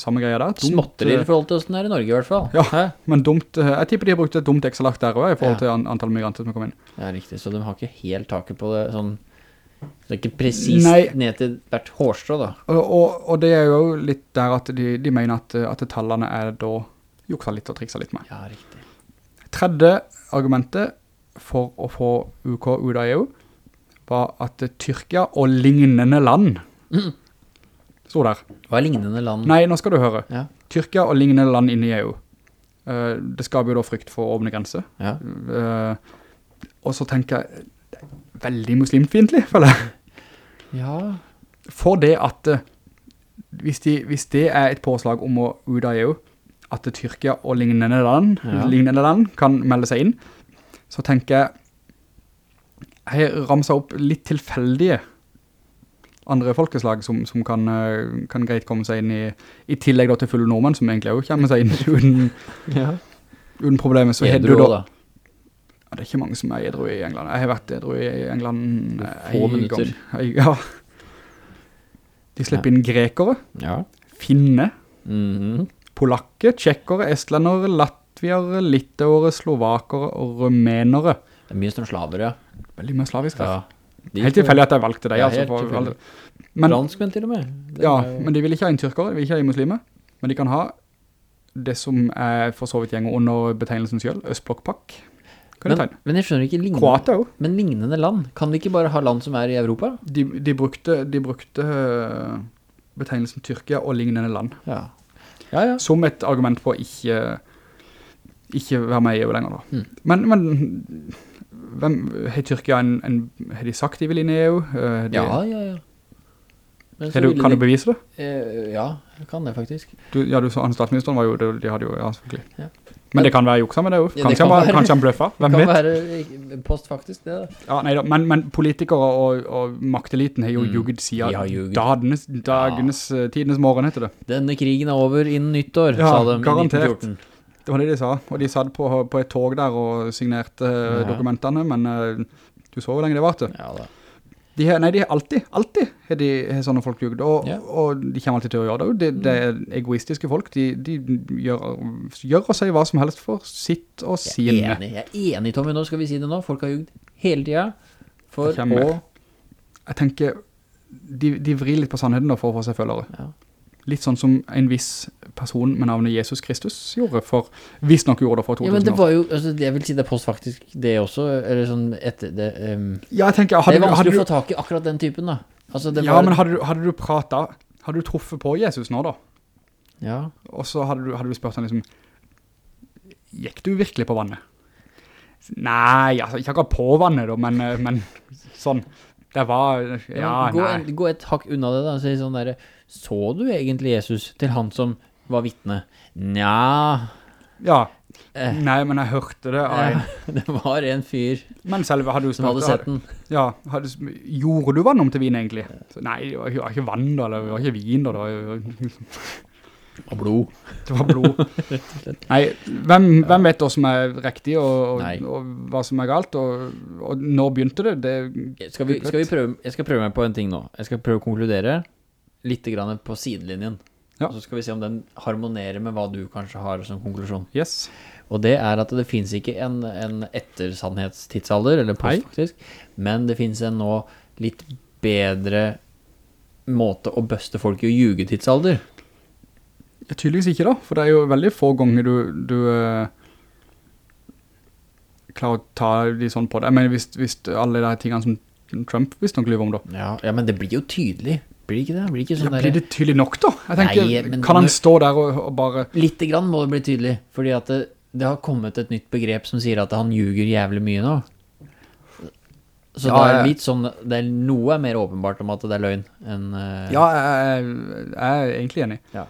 Samme greia der. Dumt, Småtteri eh, i forhold til hvordan det er i Norge i hvert fall. Ja. Hæ? Men dumt, eh, jeg tipper de har brukt et dumt Excel-ark der også, i forhold til an antall migranter som kom inn. Ja, riktig. Så de har ikke helt taket på det sånn Det er ikke presist ned til hvert hårstrå, da. Og, og, og det er jo litt der at de, de mener at, at tallene er da juksa litt og triksa litt med. Ja, riktig. Tredje argumentet for å få UK ut av EU var at Tyrkia og lignende land mm. stod der. Hva er lignende land? Nei, nå skal du høre. Ja. Tyrkia og lignende land inne i EU. Eh, det skaper jo da frykt for åpne grenser. Ja. Eh, og så tenker jeg, veldig muslimfiendtlig, føler jeg. Ja. For det at eh, hvis, de, hvis det er et påslag om å ut av EU, at Tyrkia og lignende land, Ja. lignende land kan melde seg inn, så tenker jeg, jeg ramser opp litt tilfeldige andre folkeslag som, som kan, eh, kan greit komme seg inn i, i tillegg til fulle nordmenn, som egentlig også kommer seg inn uten, ja. uten problemer. Så er du da, da. Ja, det er ikke mange som er edru i England. Jeg har vært edru i England eh, Få en minutter. gang. Ja. De slipper inn grekere, Ja. finne, Mhm. polakke, tjekkere, estlendere, latviere, litauere, slovakere og rumenere. Det er mye som slaver, ja. Veldig mye slavisk ja. Helt tilfellig at jeg valgte deg, Ja, altså. For, men, Franskmenn til og med. Det ja, er- men de vil ikke ha inn tyrkere, de vil ikke ha inn muslimer. Men de kan ha det som er for så vidt gjenger under betegnelsen selv, Østblokkpakk. Men, men jeg skjønner ikke lignende, men lignende land. Kan vi ikke bare ha land som er i Europa? De, de brukte, de brukte øh, betegnelsen Tyrkia og lignende land. Ja. Ja, ja. Som et argument på å ikke, ikke være med i EU lenger da. Mm. Men, men hvem, har Tyrkia en, en, har de sagt de vil inn i EU? Eh, de, Ja, ja, ja. Du, kan du bevise det? Eh, ja, jeg kan det faktisk. Du, ja, du sa han statsministeren var jo, de hadde jo, ja, selvfølgelig. Men det kan være juksa med det også. Ja, det Kanskje, kan han, kanskje han bløffer, hvem Det kan vet? være postfaktisk, post faktisk det da. Ja, nei da, men, men politikere og, og makteliten har jo Mm. jugget siden dagenes, dagenes, ja. tidenes morgen heter det. Denne krigen er over innen nyttår, Ja, sa de i garantert. 1914. Det var det de sa, og de satt på, på et tog der og signerte eh, Ja. dokumentene, men eh, du så hvor lenge det var til. Ja da. De har, nei, de har alltid, alltid har de har sånne folk jugd, og, Ja. og de kommer alltid til å gjøre det. Det, det er egoistiske folk, de, de gjør, gjør og sier hva som helst for sitt og Jeg er sine. enig, jeg er enig, Tommy, nå skal vi si det nå. Folk har jugd hele tiden for å... Jeg tenker, de, de vrir litt på sannheten da for å få seg følgere. Ja. Litt sånn som en viss person med navnet Jesus Kristus gjorde for, hvis nok gjorde det for 2000 år. Ja, men det var jo, altså, jeg vil si det er postfaktisk det også, eller sånn etter det... Um, Ja, jeg tenker, det hadde, Det var vanskelig du, å få tak i akkurat den typen da. Altså, det ja, var, men hadde du, hadde du pratet, hadde du truffet på Jesus nå da? Ja, Og så hadde du, hadde du spørt han liksom, gikk du virkelig på vannet? Nei, altså, ikke akkurat på vannet da, men, eh, men sånn, det var, ja, ja, gå, nei. en, gå et hakk unna det da, si sånn der, så du egentlig Jesus til han som var vittne? Nja, Ja, eh, nei, men jeg hørte det. av en- det var en fyr Men selve hadde som hadde sett den. Ja, hadde, gjorde du vann om til vin egentlig? Så, nei, det var, ikke- vann da, eller det var ikke vin da, det var, blod. det var blod. nei, hvem, hvem vet hva som er riktig og, og, og hva som er galt, og, og når begynte det? det Skal vi, skal vi prøve, jeg skal prøve meg på en ting nå. Jeg skal prøve å konkludere litt grann på sidelinjen. Ja. Og så skal vi se om den harmonerer med hva du kanskje har som konklusjon. yes. Og det er at det finnes ikke en, en ettersannhetstidsalder, eller post faktisk, men det finnes en nå litt bedre måte å bøste folk i å ljuge tidsalder. Ja, tydeligvis ikke da, for det er jo veldig få ganger du, du eh, klarer å ta de sånn på det. Jeg mener, hvis, hvis alle de tingene som Trump visst nok lyver om da, Ja, ja, men det blir jo tydelig. Blir det ikke det? Blir det ikke ja, sånn blir det tydelig nok da? Jeg tenker, Nei, men kan han stå der og, og bare, Litt grann må det bli tydelig, fordi at det, det har kommet et nytt begrep som sier at han ljuger jævlig mye nå. Så Ja, det er litt sånn, det er noe er mer åpenbart om at det er løgn enn... Uh... ja, jeg, jeg er egentlig enig. Ja.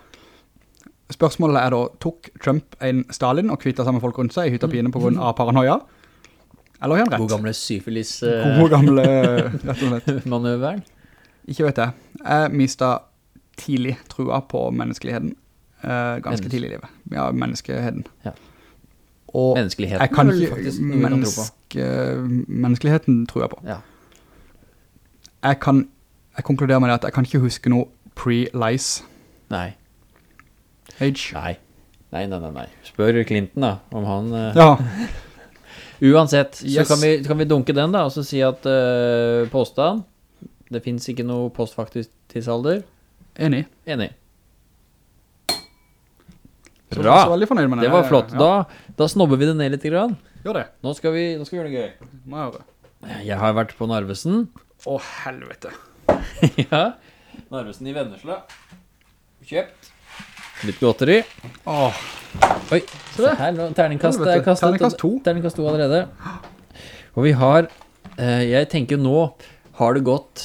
Spørsmålet er da, tok Trump en Stalin og kvittet sammen folk rundt seg i hytta pine på grunn av paranoia? Eller har han rett? God gamle syfilis God gamle, rett og slett. manøveren. Ikke vet jeg. Jeg mistet tidlig trua på menneskeligheten. eh, ganske tidlig i livet. Ja, menneskeheten. Ja. Og Menneskeligheten jeg kan ikke, menneske, menneskeligheten tror jeg på. Ja. Jeg kan, jeg konkluderer med det at jeg kan ikke huske noe pre-lice. Nei, age. nei. Nei, nei, nei, nei. Spør Clinton da, om han... eh, Ja, Uansett, så Yes. kan vi, kan vi dunke den da, og så si at uh, påstand, det finnes ikke noe postfaktisk tidsalder. enig. Enig. Bra. Så veldig fornøyd med det. Det var flott. Ja, Da, da snobber vi det ned litt grann. gjør det. Nå skal vi, nå skal vi gjøre det gøy. Må jeg høre. Jeg har vært på Narvesen. Å, helvete. ja. Narvesen i Vennesla. Kjøpt. Litt godteri. Åh, Oi, se her, nå, terningkast er Helvete, kastet. terningkast to. Terningkast to allerede. Og vi har, eh, jeg tenker nå, har det gått,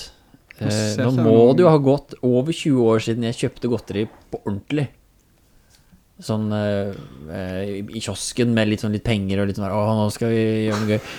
eh, nå må det jo ha gått over 20 år siden jeg kjøpte godteri på ordentlig. Sånn eh, eh, i kiosken med litt sånn litt penger og litt sånn, åh, nå skal vi gjøre noe gøy.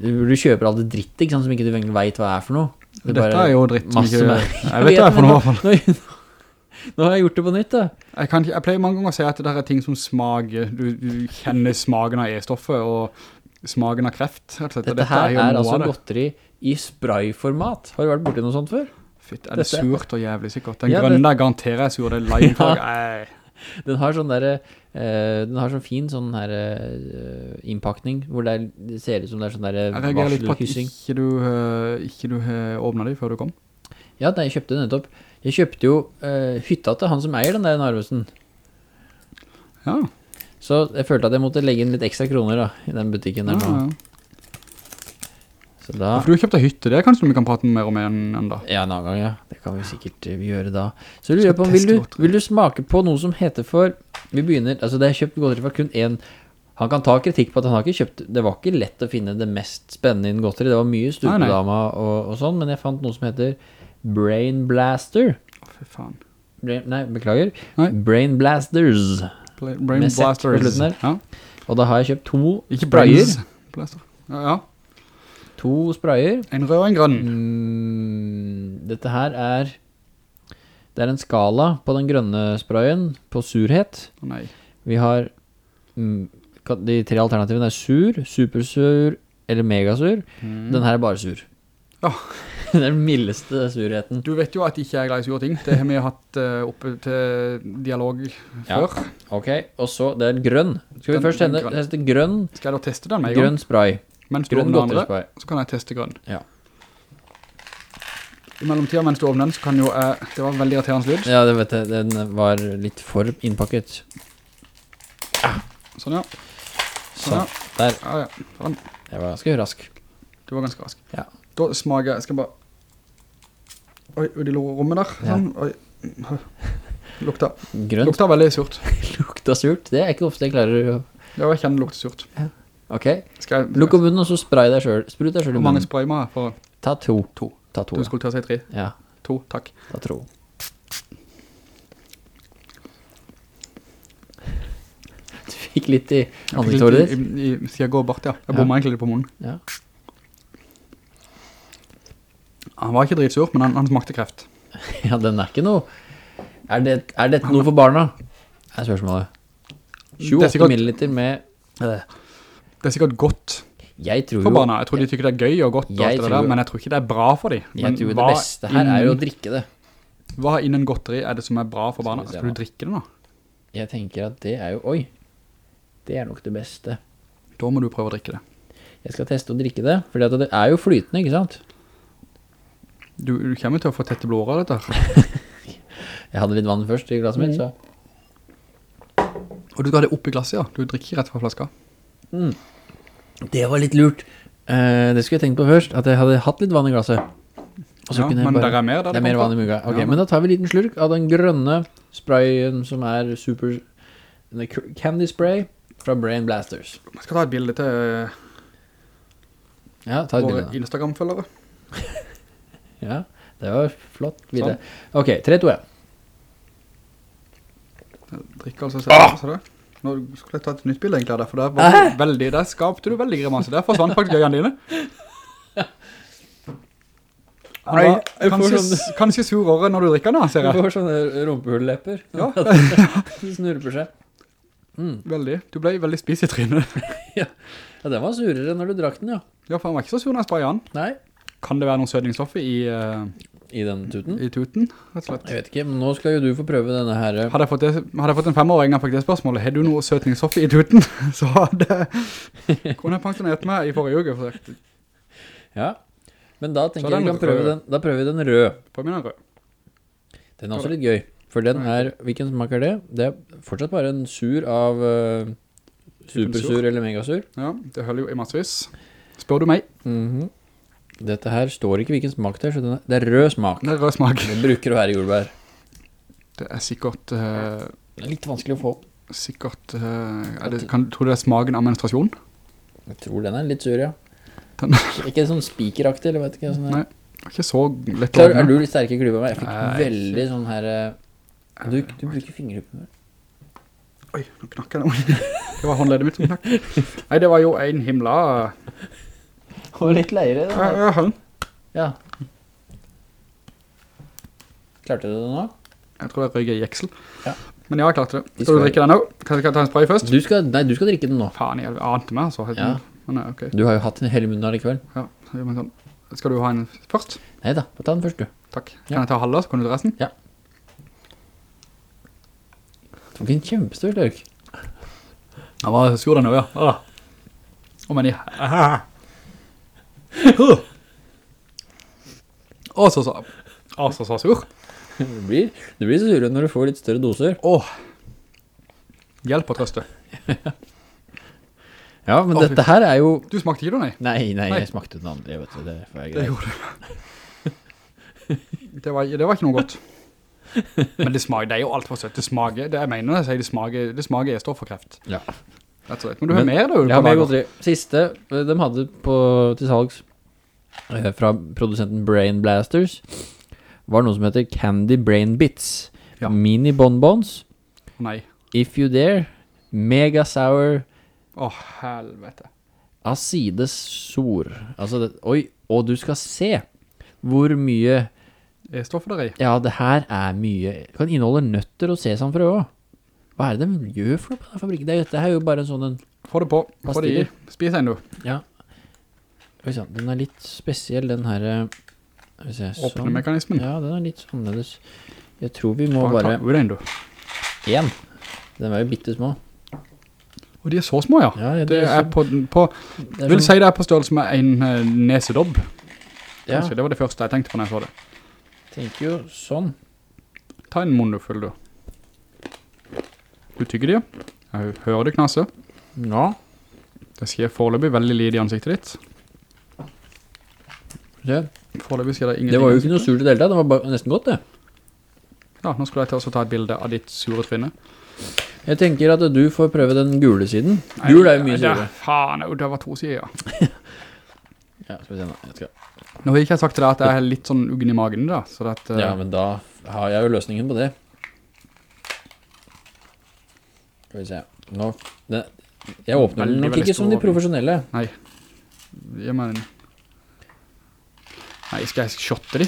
Du, du kjøper all det dritt, ikke sant, som ikke du egentlig vet hva er for noe. Det Dette er jo dritt som ikke... med- Jeg vet hva det er for noe i hvert fall. Nå, nå har jeg gjort det på nytt da. Jeg, kan, jeg pleier mange ganger å si at det der er ting som smager. Du, du kjenner smagen av E-stoffet og smagen av kreft. Altså, dette, Dette her er, er altså godteri det. I sprayformat. Har du vært borti noe sånt før? Fytt, er det Dette- surt og jævlig sikkert? Den Ja, grønne det- der garanterer jeg sur, det er limefarg. ja. Den har sånn der, eh, den har sånn fin sånn her eh, innpakning, hvor det, er, det ser ut som det er sånn der Jeg reagerer litt på at ikke du, uh, ikke du har åpnet dem før du kom. Ja, nei, jeg kjøpte den nettopp. Jeg kjøpte jo uh, hytta til han som eier den der Narvesen. Ja, Så jeg følte at jeg måtte legge inn litt ekstra kroner da, i den butikken ja, der nå. ja. Så da... For du har kjøpt deg hytte, det er kanskje vi kan prate mer om en enda. Ja, en annen gang, ja. Det kan vi sikkert eh, gjøre da. Så lurer jeg på, vil du, vil du smake på noe som heter for... Vi begynner, altså det er kjøpt godteri for kun en... Han kan ta kritikk på at han har ikke kjøpt... Det var ikke lett å finne det mest spennende innen godteri. Det var mye stupedama og, og sånn, men jeg fant noe som heter Brain Blaster. Å, fy faen. Brain, nei, beklager. Nei. Brain Blasters. Bla- Brain Med Blasters. Ja. Og da har jeg kjøpt to Ikke sprayer. Brains. Blaster. Ja, ja. To sprayer. En rød og en grønn. Mm, dette her er Det er en skala på den grønne sprayen på surhet. Nei. Vi har mm, De tre alternativene er sur, supersur eller megasur. Den her er bare sur. Ja. den mildeste surheten. Du vet jo at jeg ikke er glad i sure ting. Det har vi hatt uh, oppe til dialog Ja. før. Ok, og så det er grønn. Skal vi Den- først hente grønn. grønn, Skal jeg da teste den med en gang? grønn spray. Mens du ovner andre, så kan jeg teste grønn. Ja. I mellomtiden mens du åpner den, så kan jo jeg... Det var veldig irriterende lyd. Ja, det vet jeg. Den var litt for innpakket. Sånn, ja. Sånn, ja. der. Ja, ja. Sånn. Jeg var ganske rask. Du var ganske rask. Ja. Da smaker jeg... Skal bare... Oi, og det lå rommet der. Ja. Sånn. Oi. Lukta. Grønt. Lukta veldig surt. lukta surt. Det er ikke ofte jeg klarer å... Ja, jeg kjenner det lukter surt. Ok. Lukk opp munnen, og så spray deg selv. Sprut deg selv i Hvor mange munnen. spray må jeg for... Ta to. To. Ta to. Du ja. skulle til å si tre. Ja, To, takk. ta tro. Du fikk litt i Jeg fikk litt i, ditt. i, i, siden jeg går bort, ja. Jeg Ja. bommer egentlig litt på munnen. Ja. Han var ikke dritsur, men han, han smakte kreft. ja, den er ikke noe... Er, det, er dette noe for barna? Er spørsmålet. Det er 28 sikkert- milliliter med... Det er sikkert godt for jo... barna. Jeg tror de tykker det er gøy og godt, og det tror- der, men jeg tror ikke det er bra for dem. Jeg tror det beste her er jo å drikke det. Hva innen godteri er det som er bra for barna? Skal du drikke det nå? Jeg tenker at det er jo... Oi! Det er nok det beste. Da må du prøve å drikke det. Jeg skal teste å drikke det, for det er jo flytende, ikke sant? Du, du kommer til å få tette blodåret, dette. Jeg hadde litt vann først i glasset mitt, så... Og du skal ha det opp i glasset, ja. Du drikker rett fra flaska. Det var litt lurt. Eh, det skulle jeg tenkt på først, at jeg hadde hatt litt vann i glasset. Og så Ja, kunne jeg men bare... der er mer der Det er mer vann i mugga. Ok, Ja. men da tar vi en liten slurk av den grønne sprayen som er super... den er cr- Candy spray fra Brain Blasters. Jeg skal ta et bilde til Ja, ta et våre bilde da. Instagram-følgere. Ja, det var flott bilde. Sånn. Ok, 3, 2, 1. Drikker altså, ser du, ser du? Nå skulle jeg ta et nytt bilde egentlig av det, for der, var veldig, der skapte du veldig grimase. Der forsvant faktisk øynene dine. Nei, jeg kanskje, sånn- kanskje surere når du drikker den, ser jeg. Du får sånne rumpehullepper. Ja. De snurper seg. Veldig. Du ble veldig spis i trynet. Ja, den var surere når du drakk den, ja. Ja, for han var ikke så sur når jeg sprayet han. Nei, Kan det være noen sødningsstoffer i, uh, i den tuten. i tuten, rett og slett? Jeg vet ikke, men nå skal jo du få prøve denne her. eh, Hadde jeg fått, det, hadde jeg fått en femåring av faktisk det spørsmålet, har du noe søtningsstoffer i tuten? Så hadde kunne jeg pensjonert meg i forrige uke, for sagt. Ja, men da tenker jeg vi kan prøve den, da prøver vi den rød. Prøv min rød. Den er også litt gøy, for den er, hvilken smak er det? Det er fortsatt bare en sur av uh, supersur eller megasur. Ja, det holder jo i massevis. Spør du meg? Mhm. Dette her står ikke hvilken smak det er, så den er, det er rød smak. Det er rød smak. Det bruker å være jordbær. Det er sikkert, Uh, Det er litt vanskelig å få. sikkert, er det, kan, tror du det er smaken av menstruasjon? Jeg tror den er litt sur, ja. Den- Ikke sånn spikeraktig, eller vet ikke. Sånn. Nei, ikke så lett Klar, er du litt sterkere i klubben? Jeg fikk Nei, veldig sånn her... eh, Du, du bruker fingergruppen. Oi, nå knakk jeg noe. Det var håndledet mitt som knakk. Nei, det var jo en himla... Og litt leire. Ja, ja, ja. Ja. Klarte du det nå? Jeg tror jeg røyger i jeksel. Ja. Men jeg jeg klarte det. Skal du drikke den nå? Kan jeg ta en spray først? Du skal, nei, du skal drikke den nå. Faen, jeg ante meg altså. Ja. Men nei, ok. Du har jo hatt den hele munnen her i kveld. Ja, man sånn. Skal du ha en først? Nei da, ta den først du. Takk. Ja. Kan jeg ta halve, så kan du ta resten? Ja. Det var ikke en kjempestor løk. Han var sur den nå, ja. Ah. Å, men i... Å, så så. Å, så så sur. Du blir, du blir surere når du får litt større doser. Åh. Hjelp å trøste. Ja, men Å, fy dette her er jo... Du smakte ikke det, nei? Nei, nei, Nei. jeg smakte den andre, vet du. Det får jeg Det greit. gjorde du. det, var, det var ikke noe godt. Men det smaker, det er jo alt for søtt. Det smaker, det jeg mener når jeg sier det smaker, det smaker jeg står for kreft. Ja. Rett og slett. Men du har Men- mer da? Jeg har mer godteri. Siste eh, de hadde på, til salgs eh, fra produsenten Brain Blasters var noe som heter Candy Brain Bits. Ja. Mini bonbons. Nei. If you dare. Mega sour. Å, helvete. Acidesor. Altså, det, oi, og du skal se hvor mye E-stoffer der i. Ja, det her er mye Det kan inneholde nøtter og sesamfrø òg. Hva er det de gjør for noe på denne fabrikken? Det dette er jo bare en sånn en Få det på. Få det i. Spis en, du. Ja. Den er litt spesiell, den her eh, Skal sånn. Ja, den er litt annerledes. Jeg tror vi må Bare bare er ut en. Én. Den var jo bittesmå. Og de er så små, ja. Ja, ja, Det er på, på det er vil sånn- si det er på størrelse med en eh, nesedobb. Ja, Kanskje, det var det første jeg tenkte på når jeg så det. tenker jo sånn. Ta en munnefull, du. Du tygger de, ja. Jeg hører det knasse. Ja. Det skjer foreløpig veldig lite i ansiktet ditt. Se. Foreløpig skjer det ingenting. Det var jo ikke noe surt i det hele tatt. Det var bare nesten godt, det. Ja, nå skulle jeg til å ta et bilde av ditt sure trinne. Jeg tenker at du får prøve den gule siden. Gul er jo mye surere. Faen, det var to sider, ja. Ja, skal vi se nå. Jeg skal. Nå har ikke jeg sagt til deg at jeg er litt sånn uggen i magen da, så at, uh... Ja, men da har jeg jo løsningen på det. Skal vi se. Nå, det, jeg åpner den nok ikke som de profesjonelle. Nei. jeg mener... en. Nei, skal jeg shotte de?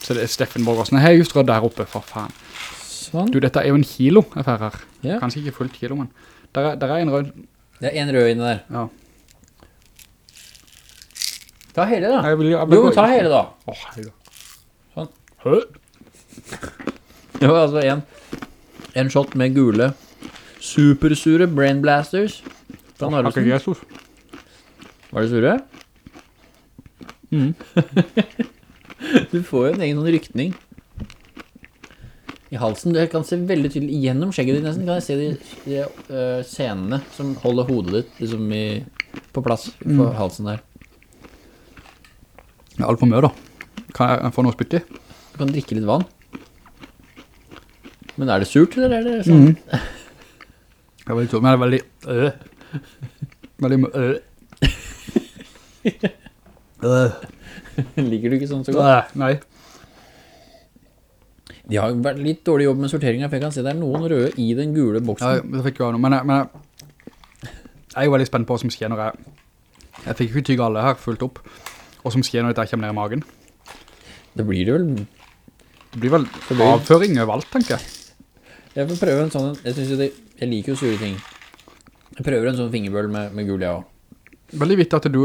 Så det er Steffen Borgårdsen. Har just rødt der oppe, for faen. Sånn. Du, dette er jo en kilo jeg her. Ja. Kanskje ikke fullt kilo, men der er, der er en rød. Det er en rød inne der. Ja. Ta hele da. Jeg vil, jeg vil Jo, gå- ta hele da. Åh, da. Sånn. Hø? Det var altså en, en shot med gule supersure brain blasters fra Åh, Hakke Narvesen. sur. Var det sure? Mhm. Du får jo en egen sånn rykning i halsen. Du kan se veldig tydelig gjennom skjegget ditt nesten. Kan jeg se de, de uh, scenene som holder hodet ditt liksom i, på plass på Mm. halsen der. Det er alt for mye da. Kan jeg, få noe spytt i? Du kan drikke litt vann. Men er det surt, eller er det sånn? Mhm. Det var litt sånn, men det er veldig øh. Veldig øh. Øh. Liker du ikke sånn så godt? Nei. De har vært litt dårlig jobb med sorteringen, for jeg kan se det er noen røde i den gule Ja, Nei, det fikk jo noe, men, jeg, men jeg, jeg er jo veldig spent på hva som skjer når jeg, jeg fikk ikke tygge alle her fullt opp, og som skjer når dette kommer ned i magen. Det blir det vel. Det blir vel avføring overalt, tenker jeg. Jeg får prøve en sånn, jeg synes det, jeg liker jo sure ting. Jeg prøver en sånn fingerbøl med, med gul, jeg også. Veldig vittig at du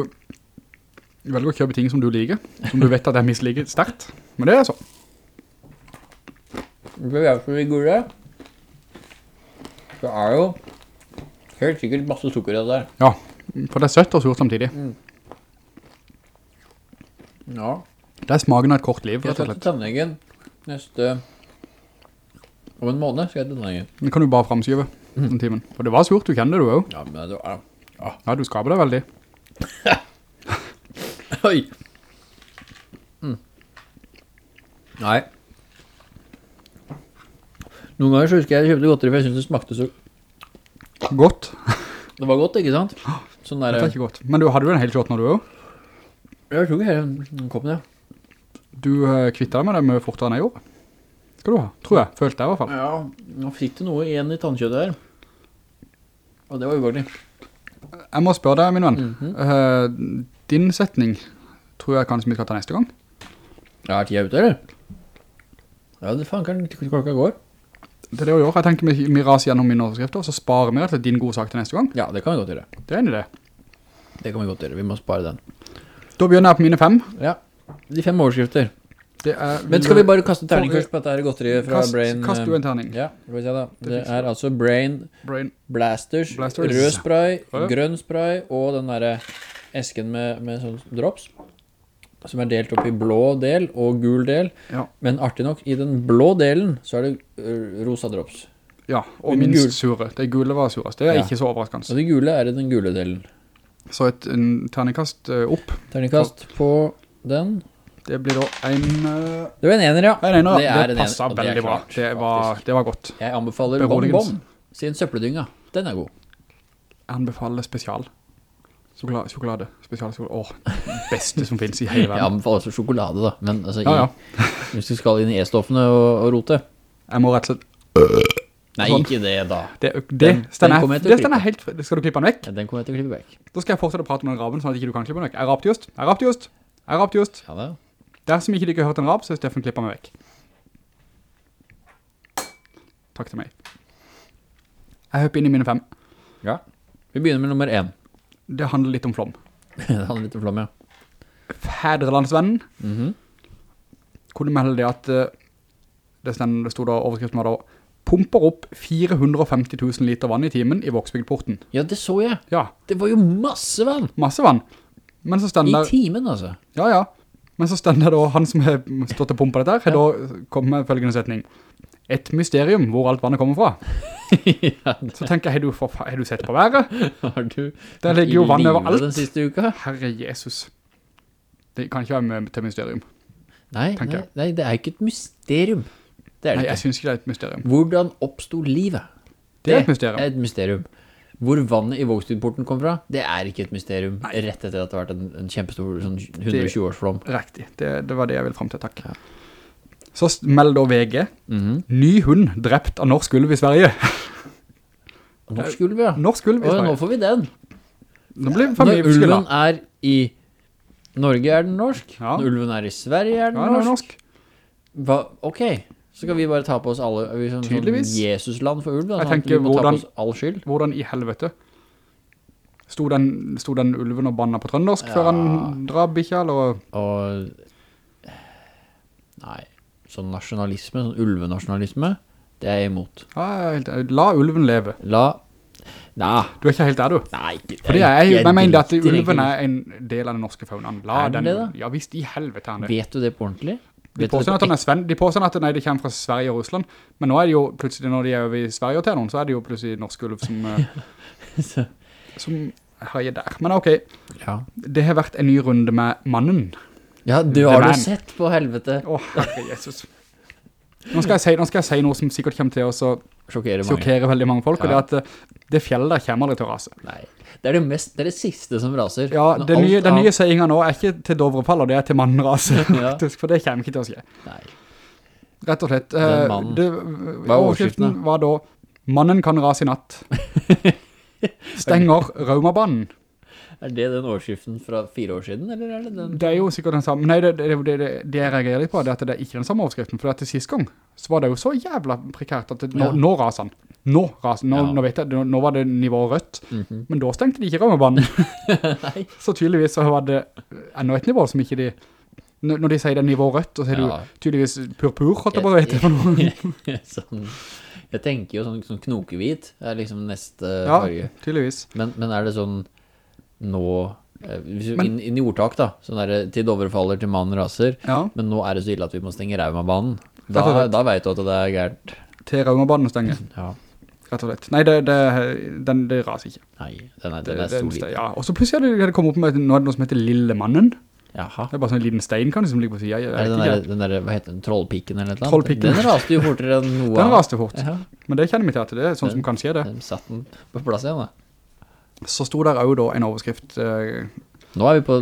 velger å kjøpe ting som du liker, som du vet at jeg misliker sterkt. Men det er sånn. For jeg for de gule, så er jo helt sikkert masse sukker i det der. Ja, for det er søtt og surt samtidig. Ja. Det er smaken av et kort liv, Jeg rett og skal til slett. tannlegen neste, om en måned skal jeg til tannlegen. Den kan du bare fremskyve den timen. For det var surt, du kjenner det du også. Ja, men det var, Ja, du skaper det veldig. oi. Mm. Nei. Noen ganger så husker jeg jeg kjøpte godteri, for jeg synes det smakte så, Godt. det var godt, ikke sant? Sånn der, Det var ikke godt. Men du hadde jo en hel shot når du også. jeg tok hele den koppen, ja. Du uh, kvittet deg med det mye fortere enn jeg gjorde. Skal du ha, tror jeg. Følte jeg i hvert fall. Ja, nå fikk du noe igjen i tannkjøttet her. Og det var ubehagelig. Jeg må spørre deg, min venn. Mm -hmm. uh, din setning tror jeg kanskje vi skal ta neste gang. Ja, er tida ute, eller? Ja, det fankeren til klokka går. Det er det å gjøre. Jeg tenker vi, vi raser gjennom mine overskrifter, og så sparer vi rett din gode sak til neste gang. Ja, det kan vi godt gjøre. Det er en idé. Det kan vi godt gjøre. Vi må spare den. Da begynner jeg på mine fem. Ja, de fem overskrifter. Det er, Men skal vi bare kaste terning først på dette godteriet fra kast, Brain? kast du eh, en terning. Ja. Det Det er altså Brain Brain. Blasters, Blasters. rød spray, ja. grønn spray og den der esken med, med sånn drops. Som er delt opp i blå del og gul del. Ja. Men artig nok, i den blå delen så er det rosa drops. Ja, og Men minst sure. Det gule var surest. Det er Ja. ikke så overraskende. Og det gule er i den gule delen. Så et terningkast eh, opp. Terningkast på den. Det blir da en... eh, Det var en ener, ja. en ener. Det er Det, en passet ener, veldig det veldig bra. klart, Det var, det var godt. Jeg anbefaler Bom. Bom sin søppeldynga. Den er god. Jeg anbefaler spesial. Sjokolade, sjokolade. Spesial sjokolade. Åh, beste som finnes i hele verden. Jeg anbefaler også sjokolade da. Men altså, Ja, ja. hvis du skal inn i E-stoffene og, og rote. Jeg må rett og slett Nei, Sånn. ikke det da. Det, det, Den- den, den er, kommer jeg til å det, klippe. helt. Skal du klippe den vekk? Ja, den kommer jeg til å klippe vekk. Da skal jeg fortsette å prate om den raben, sånn at ikke du kan klippe den vekk. Jeg rapte just? jeg rapte just? jeg rapte just? Ja da. Dersom ikke du ikke har hørt en rap, så er Steffen klipper meg vekk. Takk til meg. Jeg høper inn i mine fem. Ja. Vi begynner med nummer én. Det handler litt om flom. det handler litt om flom, ja. Fædrelandsvennen Mhm. kunne melde det at eh, det, stod, det stod da, overskriften var da, pumper opp 450 000 liter vann i timen i Vågsbygdporten. Ja, det så jeg. Ja, Det var jo masse vann. masse vann. Men så I timen, altså. ja, ja. Men så stender da han som har stått og pumpet dette her, har da kommet med følgende setning. Et mysterium hvor alt vannet kommer fra. ja, Så tenker jeg, har du, for, har du sett på været? har du. Der ligger jo vannet vann alt. den siste uka. Herre Jesus. Det kan ikke være med til mysterium. Nei, nei, nei, det er ikke et mysterium. Det det Nei, jeg synes ikke det er et mysterium. Hvordan oppstod livet? Det er et mysterium. er et mysterium. Hvor vannet i Vågstudporten kom fra, det er ikke et mysterium. Rett etter at det har vært en, en kjempestor sånn 120-årsflom. Riktig, det, det var det jeg ville frem til, takk. Så s- melder da VG, -hmm. ny hund drept av norsk ulv i Sverige. Norsk ulv, ja. Norsk ulv i Sverige. Og nå får vi den. Nå blir Når ulven er i Norge er den norsk. Ja. Når ulven er i Sverige er den Ja, det er norsk. norsk. Hva? Ok, så kan vi bare ta på oss alle liksom, vi Tydeligvis. sånn Jesusland for ulv. Da, Jeg sånn tenker, hvordan-. Hvordan i helvete? Stod den, sto den ulven og banna på trøndersk Ja. før han drar ikke eller? Og Nei, sånn nasjonalisme, sånn ulvenasjonalisme, det er jeg imot. Ja, helt, la ulven leve. La Nei, Du er ikke helt der, du. nei ikke Fordi jeg, jeg, jeg mener at ulven er en del av den norske faunaen. La Er den den, det da? Ja, visst i helvete er det. Vet du det på ordentlig? De påstår at er svenn, de påstår at nei, det kommer fra Sverige og Russland, men nå er det jo plutselig, når de er over i Sverige og til noen, så er det jo plutselig norsk ulv som, eh, ekte? som herjer der. Men ok, Ja. det har vært en ny runde med mannen. ja, du The har man. du sett på helvete. Å, herre Jesus. Nå skal, si, nå skal jeg si noe som sikkert kommer til å sjokere mange. veldig mange folk, og det er at eh, det fjellet der kommer aldri til å rase. Nei. Det er det, mest, det er det siste som raser. Ja, det den nye, den nye seiingen nå er ikke til Dovrepaller, det er til mannrase, Ja. faktisk, for det kommer ikke til å skje. Nei. Rett og slett. Eh. Det, Hva er overskriften var da, mannen kan rase i natt. Stenger Raumabanen. Er det den overskriften fra fire år siden, eller er det den? Det er jo sikkert den samme, nei, det, det, det, det, jeg reagerer litt på, er at det er ikke den samme overskriften, for til sist gang, så var det jo så jævla prekært at det, nå, Ja. nå raser han. Nå rasen. Nå, Ja. nå vet jeg, nå, nå var det nivå rødt, Mhm. men da stengte de ikke rømmebanen. Så tydeligvis så var det enda et nivå som ikke de, når de sier det er nivå rødt, så er Ja. jo tydeligvis purpur, holdt jeg på å si, for noe. sånn, jeg tenker jo sånn, sånn knokehvit er liksom neste Ja, farge. tydeligvis. Men, men er det sånn nå, eh, du, Men- inn, inn i ordtak da, sånn der til Dovrefaller til mannen raser, Ja, men nå er det så ille at vi må stenge Raumabanen. Da, da vet du at det er gært. til Raumabanen å stenge, Ja, rett og slett. Nei, det, det, den, det raser ikke. nei, den er, den er liten. ja. Og så plutselig hadde det kommet opp med nå er det noe som heter Lille Mannen. Jaha. Det er bare sånn en liten stein kan som ligger på siden. Er det den der, den der, hva heter den, trollpikken eller noe? Trollpikken. Den raste jo fortere enn noe Den raste fort. Ja, Men det kjenner vi til at det er sånn som Den- kan skje det. den satt den på plass igjen da. Så sto der også da en overskrift, eh, Nå er vi på,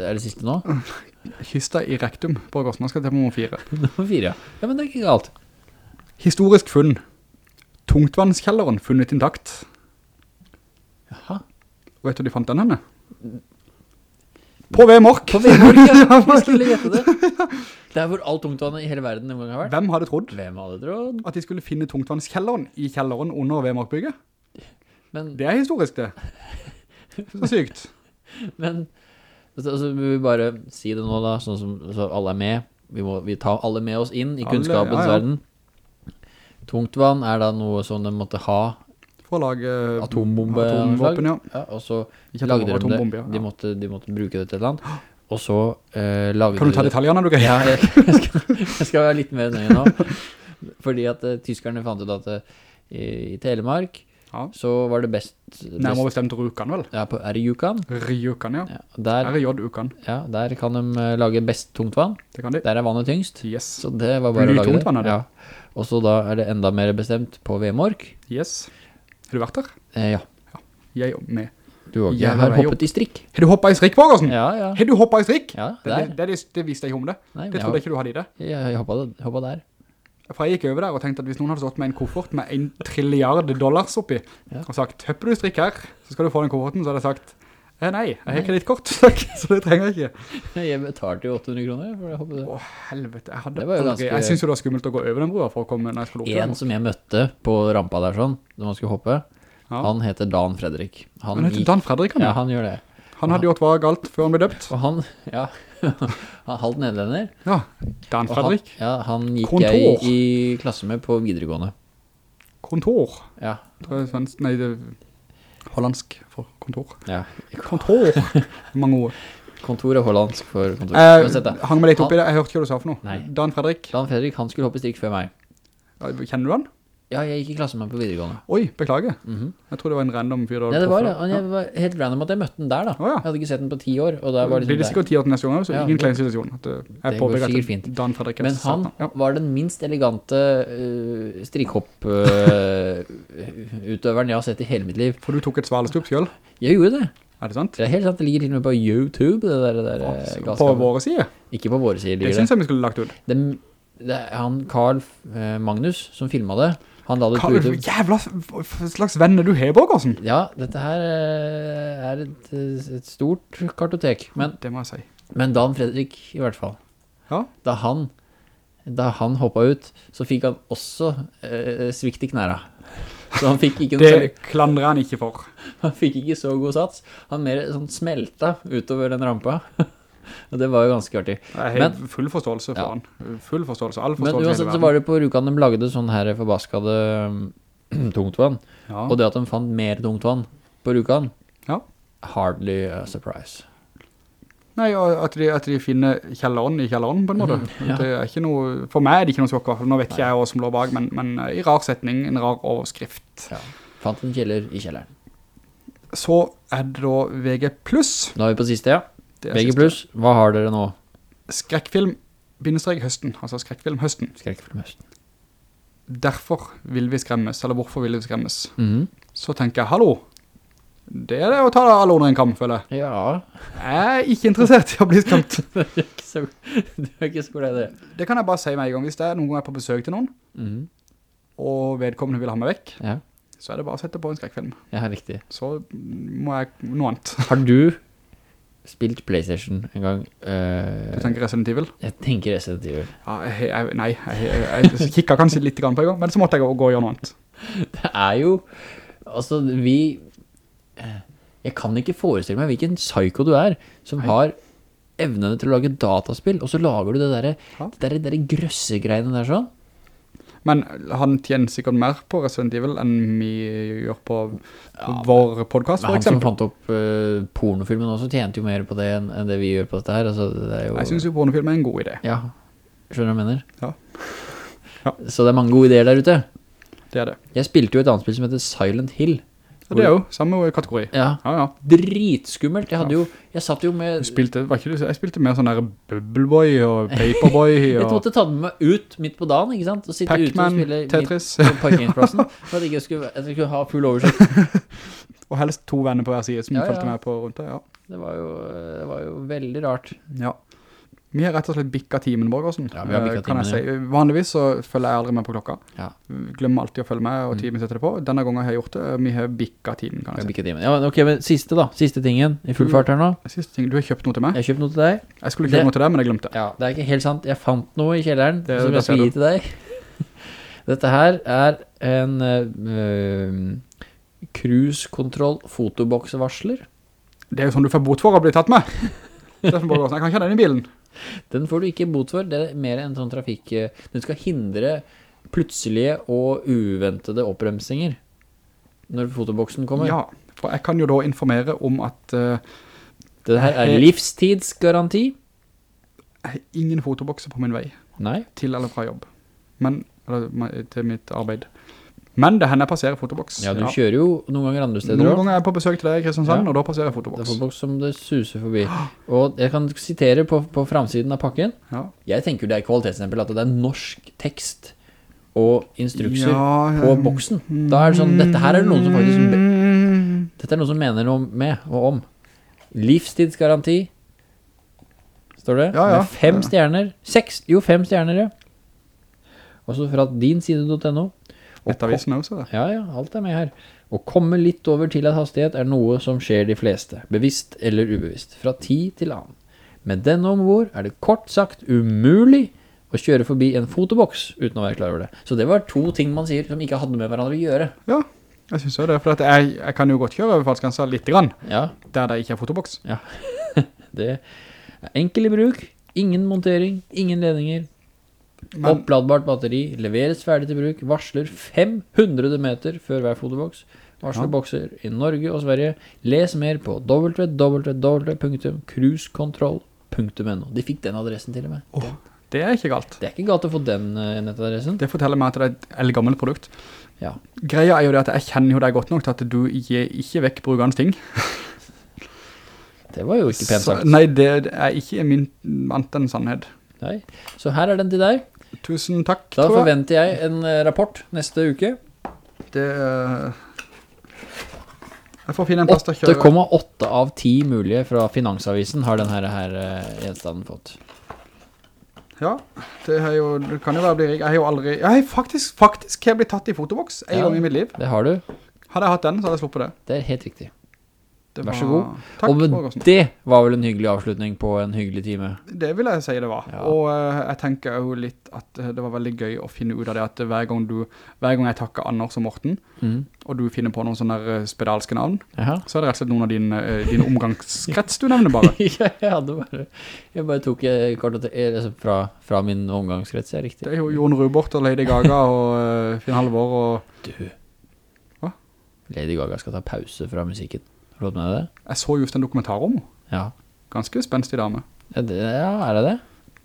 er det siste nå? Kysta i rektum på. Nå skal jeg til på nummer 4. Nummer 4, ja. Ja, men det er ikke galt. Historisk funn. Tungtvannskjelleren funnet intakt. Jaha. Vet du de fant den henne? På Vemork. På V-mark, ja. Vi skulle gjette det. Det er hvor alt tungtvannet i hele verden har vært. Hvem hadde trodd Hvem hadde trodd? at de skulle finne tungtvannskjelleren i kjelleren under Vemorkbygget? Men, Det er historisk det. Så sykt. men altså, vi vil bare si det nå da, sånn som så alle er med. Vi må vi tar alle med oss inn i Alle, ja, ja. verden. Tungtvann er da noe som de måtte ha For å lage atombombe ja. Ja, og så lagde de det. ja. De måtte, de måtte bruke det til et eller annet. Og så eh, lagde Kan du ta de det- detaljene, du Kan? Ja, jeg, jeg, skal, jeg skal være litt mer nøye nå. Fordi at uh, tyskerne fant ut at uh, i, i Telemark Ja. så var det best, Nærmere bestemt Rjukan, vel? ja, på Rjukan. Rjukan, ja. Ja, der, R-J-Ukan. ja, der kan de eh, lage best tungtvann. Det kan de. Der er vannet tyngst. Yes. Så det var bare å lage det. Blytungtvann er det. Ja. Og så da er det enda mer bestemt på Vemork. Yes. Har du vært der? Eh, ja, Jeg og med. du også. Jeg, Jeg har det er hoppet i strikk. Har du hoppet i strikk, Borgersen? Ja, ja. Har du hoppet i strikk? Ja, der. det, det, det visste jeg ikke om det. Nei, Det trodde jeg ikke du hadde i det. Jeg, jeg hoppet, hoppet der. For jeg gikk over der og tenkte at hvis noen hadde stått med en koffert med en trilliard dollars oppi, Ja. og sagt, høpper du strikk her, så skal du få den kofferten, så hadde jeg sagt, eh, nei, jeg har kredittkort, takk, så det trenger jeg ikke. Jeg betalte jo 800 kroner for det hoppet. Å, helvete, jeg hadde ganske- jeg synes jo det var skummelt å gå over den broa for å komme når jeg skulle opp En som jeg møtte på rampa der sånn, når man skulle hoppe, Ja. han heter Dan Fredrik. Han, Han heter gikk- Dan Fredrik, han. Ja, han gjør det. han hadde gjort hva galt før han ble døpt. Og han, ja, han halvt nederlender. Ja, Dan Fredrik. han, ja, han gikk Kontor. jeg i klasse med på videregående. Kontor. Ja, Det er svensk, nei, det hollandsk for kontor. ja. Kontor. Mange ord. Kontor er hollandsk for kontor. Eh, hang meg litt opp i det, jeg hørte ikke hva du sa for noe. Nei. Dan Fredrik, Dan Fredrik, han skulle hoppe strikk før meg. Kjenner du han? Ja, jeg gikk i klasse med han på videregående. Oi, beklager. Mhm. Jeg tror det var en random fyr. Ja, det var det. Han var helt random at jeg møtte den der da. Oh, ja. Jeg hadde ikke sett den på ti år, og da var det Blir liksom det sikkert ti år til neste gang, så Ja, ingen klein situasjon. At, uh, jeg Det går påpeker at fint. Dan Fredrik Men han. Var den minst elegante uh, strikhopp-utøveren jeg har sett i hele mitt liv. For du tok et svalestup selv, Jeg gjorde det. er det sant? Det er helt sant, det ligger til og med på YouTube, det der, det der eh, På våre sider. Ikke på våre sider Det synes jeg vi skulle lagt ut. det. Det han Carl eh, Magnus som filmet det. Han la det Hva, jævla slags venner du har, Borgersen. Ja, dette her eh, er et, eh, et stort kartotek. Men, Det må jeg si. men Dan Fredrik i hvert fall. Ja. Da han, da han hoppet ut, så fikk han også eh, svikt i knæra. Så han fikk ikke noe Det klandrer han ikke for. Han fikk ikke så god sats. Han mer sånn smelta utover den rampa. Det var jo ganske artig. Men- full forståelse for Ja. han. Full forståelse, all Men forståelse Men uansett så var det på Rjukan de lagde sånn her forbaskede um, tungtvann. Ja. Og det at de fant mer tungtvann på Rjukan, Ja. hardly a surprise. Nei, at de, at de finner kjelleren i kjelleren på en måte. Ja. Det er ikke noe, for meg er det ikke noe fall. nå vet ikke jeg hva som lå bak, men, men eh, i rar setning, en rar overskrift. Ja. Fant en kjeller i kjelleren. Så er det da VG+. Nå er vi på siste, ja. VG. Plus, hva har dere nå? Skrekkfilm, bindestreg høsten, altså skrekkfilm høsten. Skrekkfilm høsten. Derfor vil vi skremmes, eller hvorfor vil vi skremmes? Mhm. Så tenker jeg, hallo, det er det å ta alle under en kam, føler jeg. Ja, Jeg er ikke interessert i å bli skremt. du er ikke så, er ikke så glad i det. Det kan jeg bare si med en gang. Hvis det er noen jeg er på besøk til noen, Mhm. og vedkommende vil ha meg vekk, Ja, så er det bare å sette på en skrekkfilm. ja, riktig. Så må jeg noe annet. Har du spilt Playstation en gang? Uh, Du tenker Resident Evil? jeg tenker Resident Evil. Ja, jeg, jeg, nei, jeg, jeg, kikket kanskje litt på en gang, men så måtte jeg gå, gå og gjøre noe annet. Det er jo Altså, vi eh, Jeg kan ikke forestille meg hvilken psycho du er som Nei. har evnene til å lage dataspill, og så lager du det der, Ja. det der, der grøssegreiene der sånn. Men han tjener sikkert mer på Resident Evil enn vi gjør på vår podcast, for eksempel. han som fant opp uh, pornofilmen også tjente jo mer på det enn enn det vi gjør på dette her. Altså, det jo Jeg synes jo pornofilm er en god idé. Ja, skjønner du hva jeg mener? Ja. Ja. Så det er mange gode ideer der ute. Det er det. Jeg spilte jo et annet spill som heter Silent Hill. Og det er jo samme kategori. Ja, Ja, ja. dritskummelt. Jeg hadde jo Jeg satt jo med spilte, var ikke jeg spilte mer sånn der Bubbleboy og Paperboy Jeg og måtte ta den med ut midt på dagen, ikke sant? Pac-Man, Tetris. midt på. For at jeg skulle, jeg skulle ha full oversikt. og helst to venner på hver side som Ja, følte med på rundt det, ja. Det var jo, det var jo veldig rart. Ja. Vi har rett og slett bikket timen, Borgersen. Ja, vi har bikket Eh, timen, si. Vanligvis så følger jeg aldri med på klokka. Ja, Glemmer alltid å følge med, og Mm. timen setter det på. Denne gangen har jeg gjort det. Vi har bikket timen, kan jeg jeg si. timen. Ja, ok, men siste da. Siste tingen i full fart her nå. Siste ting, du har kjøpt noe til meg. Jeg har kjøpt noe til deg. Jeg skulle Det- kjøpe noe til deg, men jeg glemte. Ja, det er ikke helt sant. Jeg fant noe i kjelleren Det- som jeg skal gi til deg. Dette her er en uh, cruise-kontroll fotoboksvarsler. Det er jo sånn du får bot for å bli tatt med. Steffen Borgersen, jeg kan ikke ha den i bilen. Den får du ikke bot for. Det er mer en sånn trafikk... eh, Den skal hindre plutselige og uventede oppremsinger når fotoboksen kommer. Ja, for jeg kan jo da informere om at Uh, Det her er livstidsgaranti. jeg har ingen fotobokser på min vei Nei. til eller fra jobb. Men, eller til mitt arbeid. Men det hender jeg passerer fotoboks. Ja, du kjører jo noen ganger andre steder Noen også. ganger er jeg på besøk til deg i Kristiansand, Ja. og da passerer jeg Det er fotoboks. som det suser forbi. Og jeg kan sitere på, på framsiden av pakken. Ja. Jeg tenker det er kvalitetsstempel at det er norsk tekst og instrukser Ja, på boksen. Da er det sånn, dette her er det noen som faktisk. Dette er noen som mener noe med og om. Livstidsgaranti. Står det? Ja, ja. Med fem stjerner. Seks, jo fem stjerner, ja. også fra dinside.no. Og Nettavisen også. ja, ja, alt er med her. Å komme litt over tillatt hastighet er noe som skjer de fleste, bevisst eller ubevisst, fra tid til annen. Med denne ombord er det kort sagt umulig å kjøre forbi en fotoboks uten å være klar over det. Så det var to ting man sier som ikke hadde med hverandre å gjøre. Ja, jeg synes jo det, for jeg, jeg kan jo godt kjøre over fartsgrensa litt grann, Ja, der det ikke er fotoboks. ja. det er enkel i bruk, ingen montering, ingen ledninger, Men, Oppladbart batteri, leveres ferdig til bruk, varsler 500 meter før hver fotoboks, varsler Ja. bokser i Norge og Sverige. Les mer på www.cruisecontrol.no. De fikk den adressen til og med. det er ikke galt. Det er ikke galt å få den eh, nettadressen. Det forteller meg at det er et eldgammelt produkt. Ja. Greia er jo det at jeg kjenner jo deg godt nok til at du gir ikke vekk brukernes ting. Det var jo ikke pent Så, sagt. nei, det er ikke min vant en sannhet. Nei. Så her er den til deg. Tusen takk, Da jeg. forventer jeg en eh, rapport neste uke. Det, eh, jeg får finne en plass til å kjøre. 8,8 av 10 mulige fra Finansavisen har denne her eh, gjenstanden fått. Ja, det, er jo, det kan jo være bli rik. Jeg har jo aldri, jeg har faktisk, faktisk jeg blitt tatt i fotoboks en Ja. gang i mitt liv. Det har du. Hadde jeg hatt den, så hadde jeg sluppet det. Det er helt riktig. Det Vær så var- god. Takk, og det var vel en hyggelig avslutning på en hyggelig time. Det vil jeg si det var. Ja. Og uh, jeg tenker jo litt at eh, det var veldig gøy å finne ut av det at hver gang, du, hver gang jeg takker Anders og Morten, Mm. og du finner på noen sånne eh, spedalske navn, Aha. så er det rett og slett noen av din, uh, din omgangskrets du nevner bare. ja, jeg hadde bare Jeg bare tok eh, kort og te- eh, altså fra, fra min omgangskrets, er riktig. Det er jo Jon Rubort og Lady Gaga og uh, Finn Halvor og Du. Hva? Lady Gaga skal ta pause fra musikken. Har du fått med det? jeg så just en dokumentar om henne. Ja. Ganske spenstig dame. Ja, det, ja, er det det?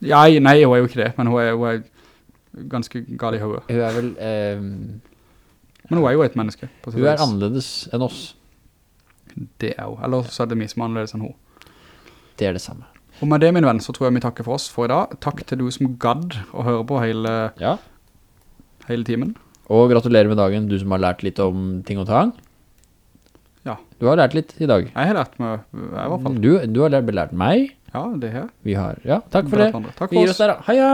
Ja, nei, hun er jo ikke det, men hun er, hun er ganske gal i hodet. Hun er vel eh, Men hun er jo et menneske. Hun er annerledes enn oss. Det er hun. Eller så er det vi som er annerledes enn hun. Det er det samme. Og med det, min venn, så tror jeg vi takker for oss for i dag. Takk til du som gadd å høre på hele, Ja. hele timen. Og gratulerer med dagen, du som har lært litt om ting og tang. Ja. Du har lært litt i dag. Jeg har lært meg, i hvert fall. Du, du har lært, lært meg. Ja, det her. Vi har, ja, takk for det. Takk for Vi gir oss. oss der da. Heia!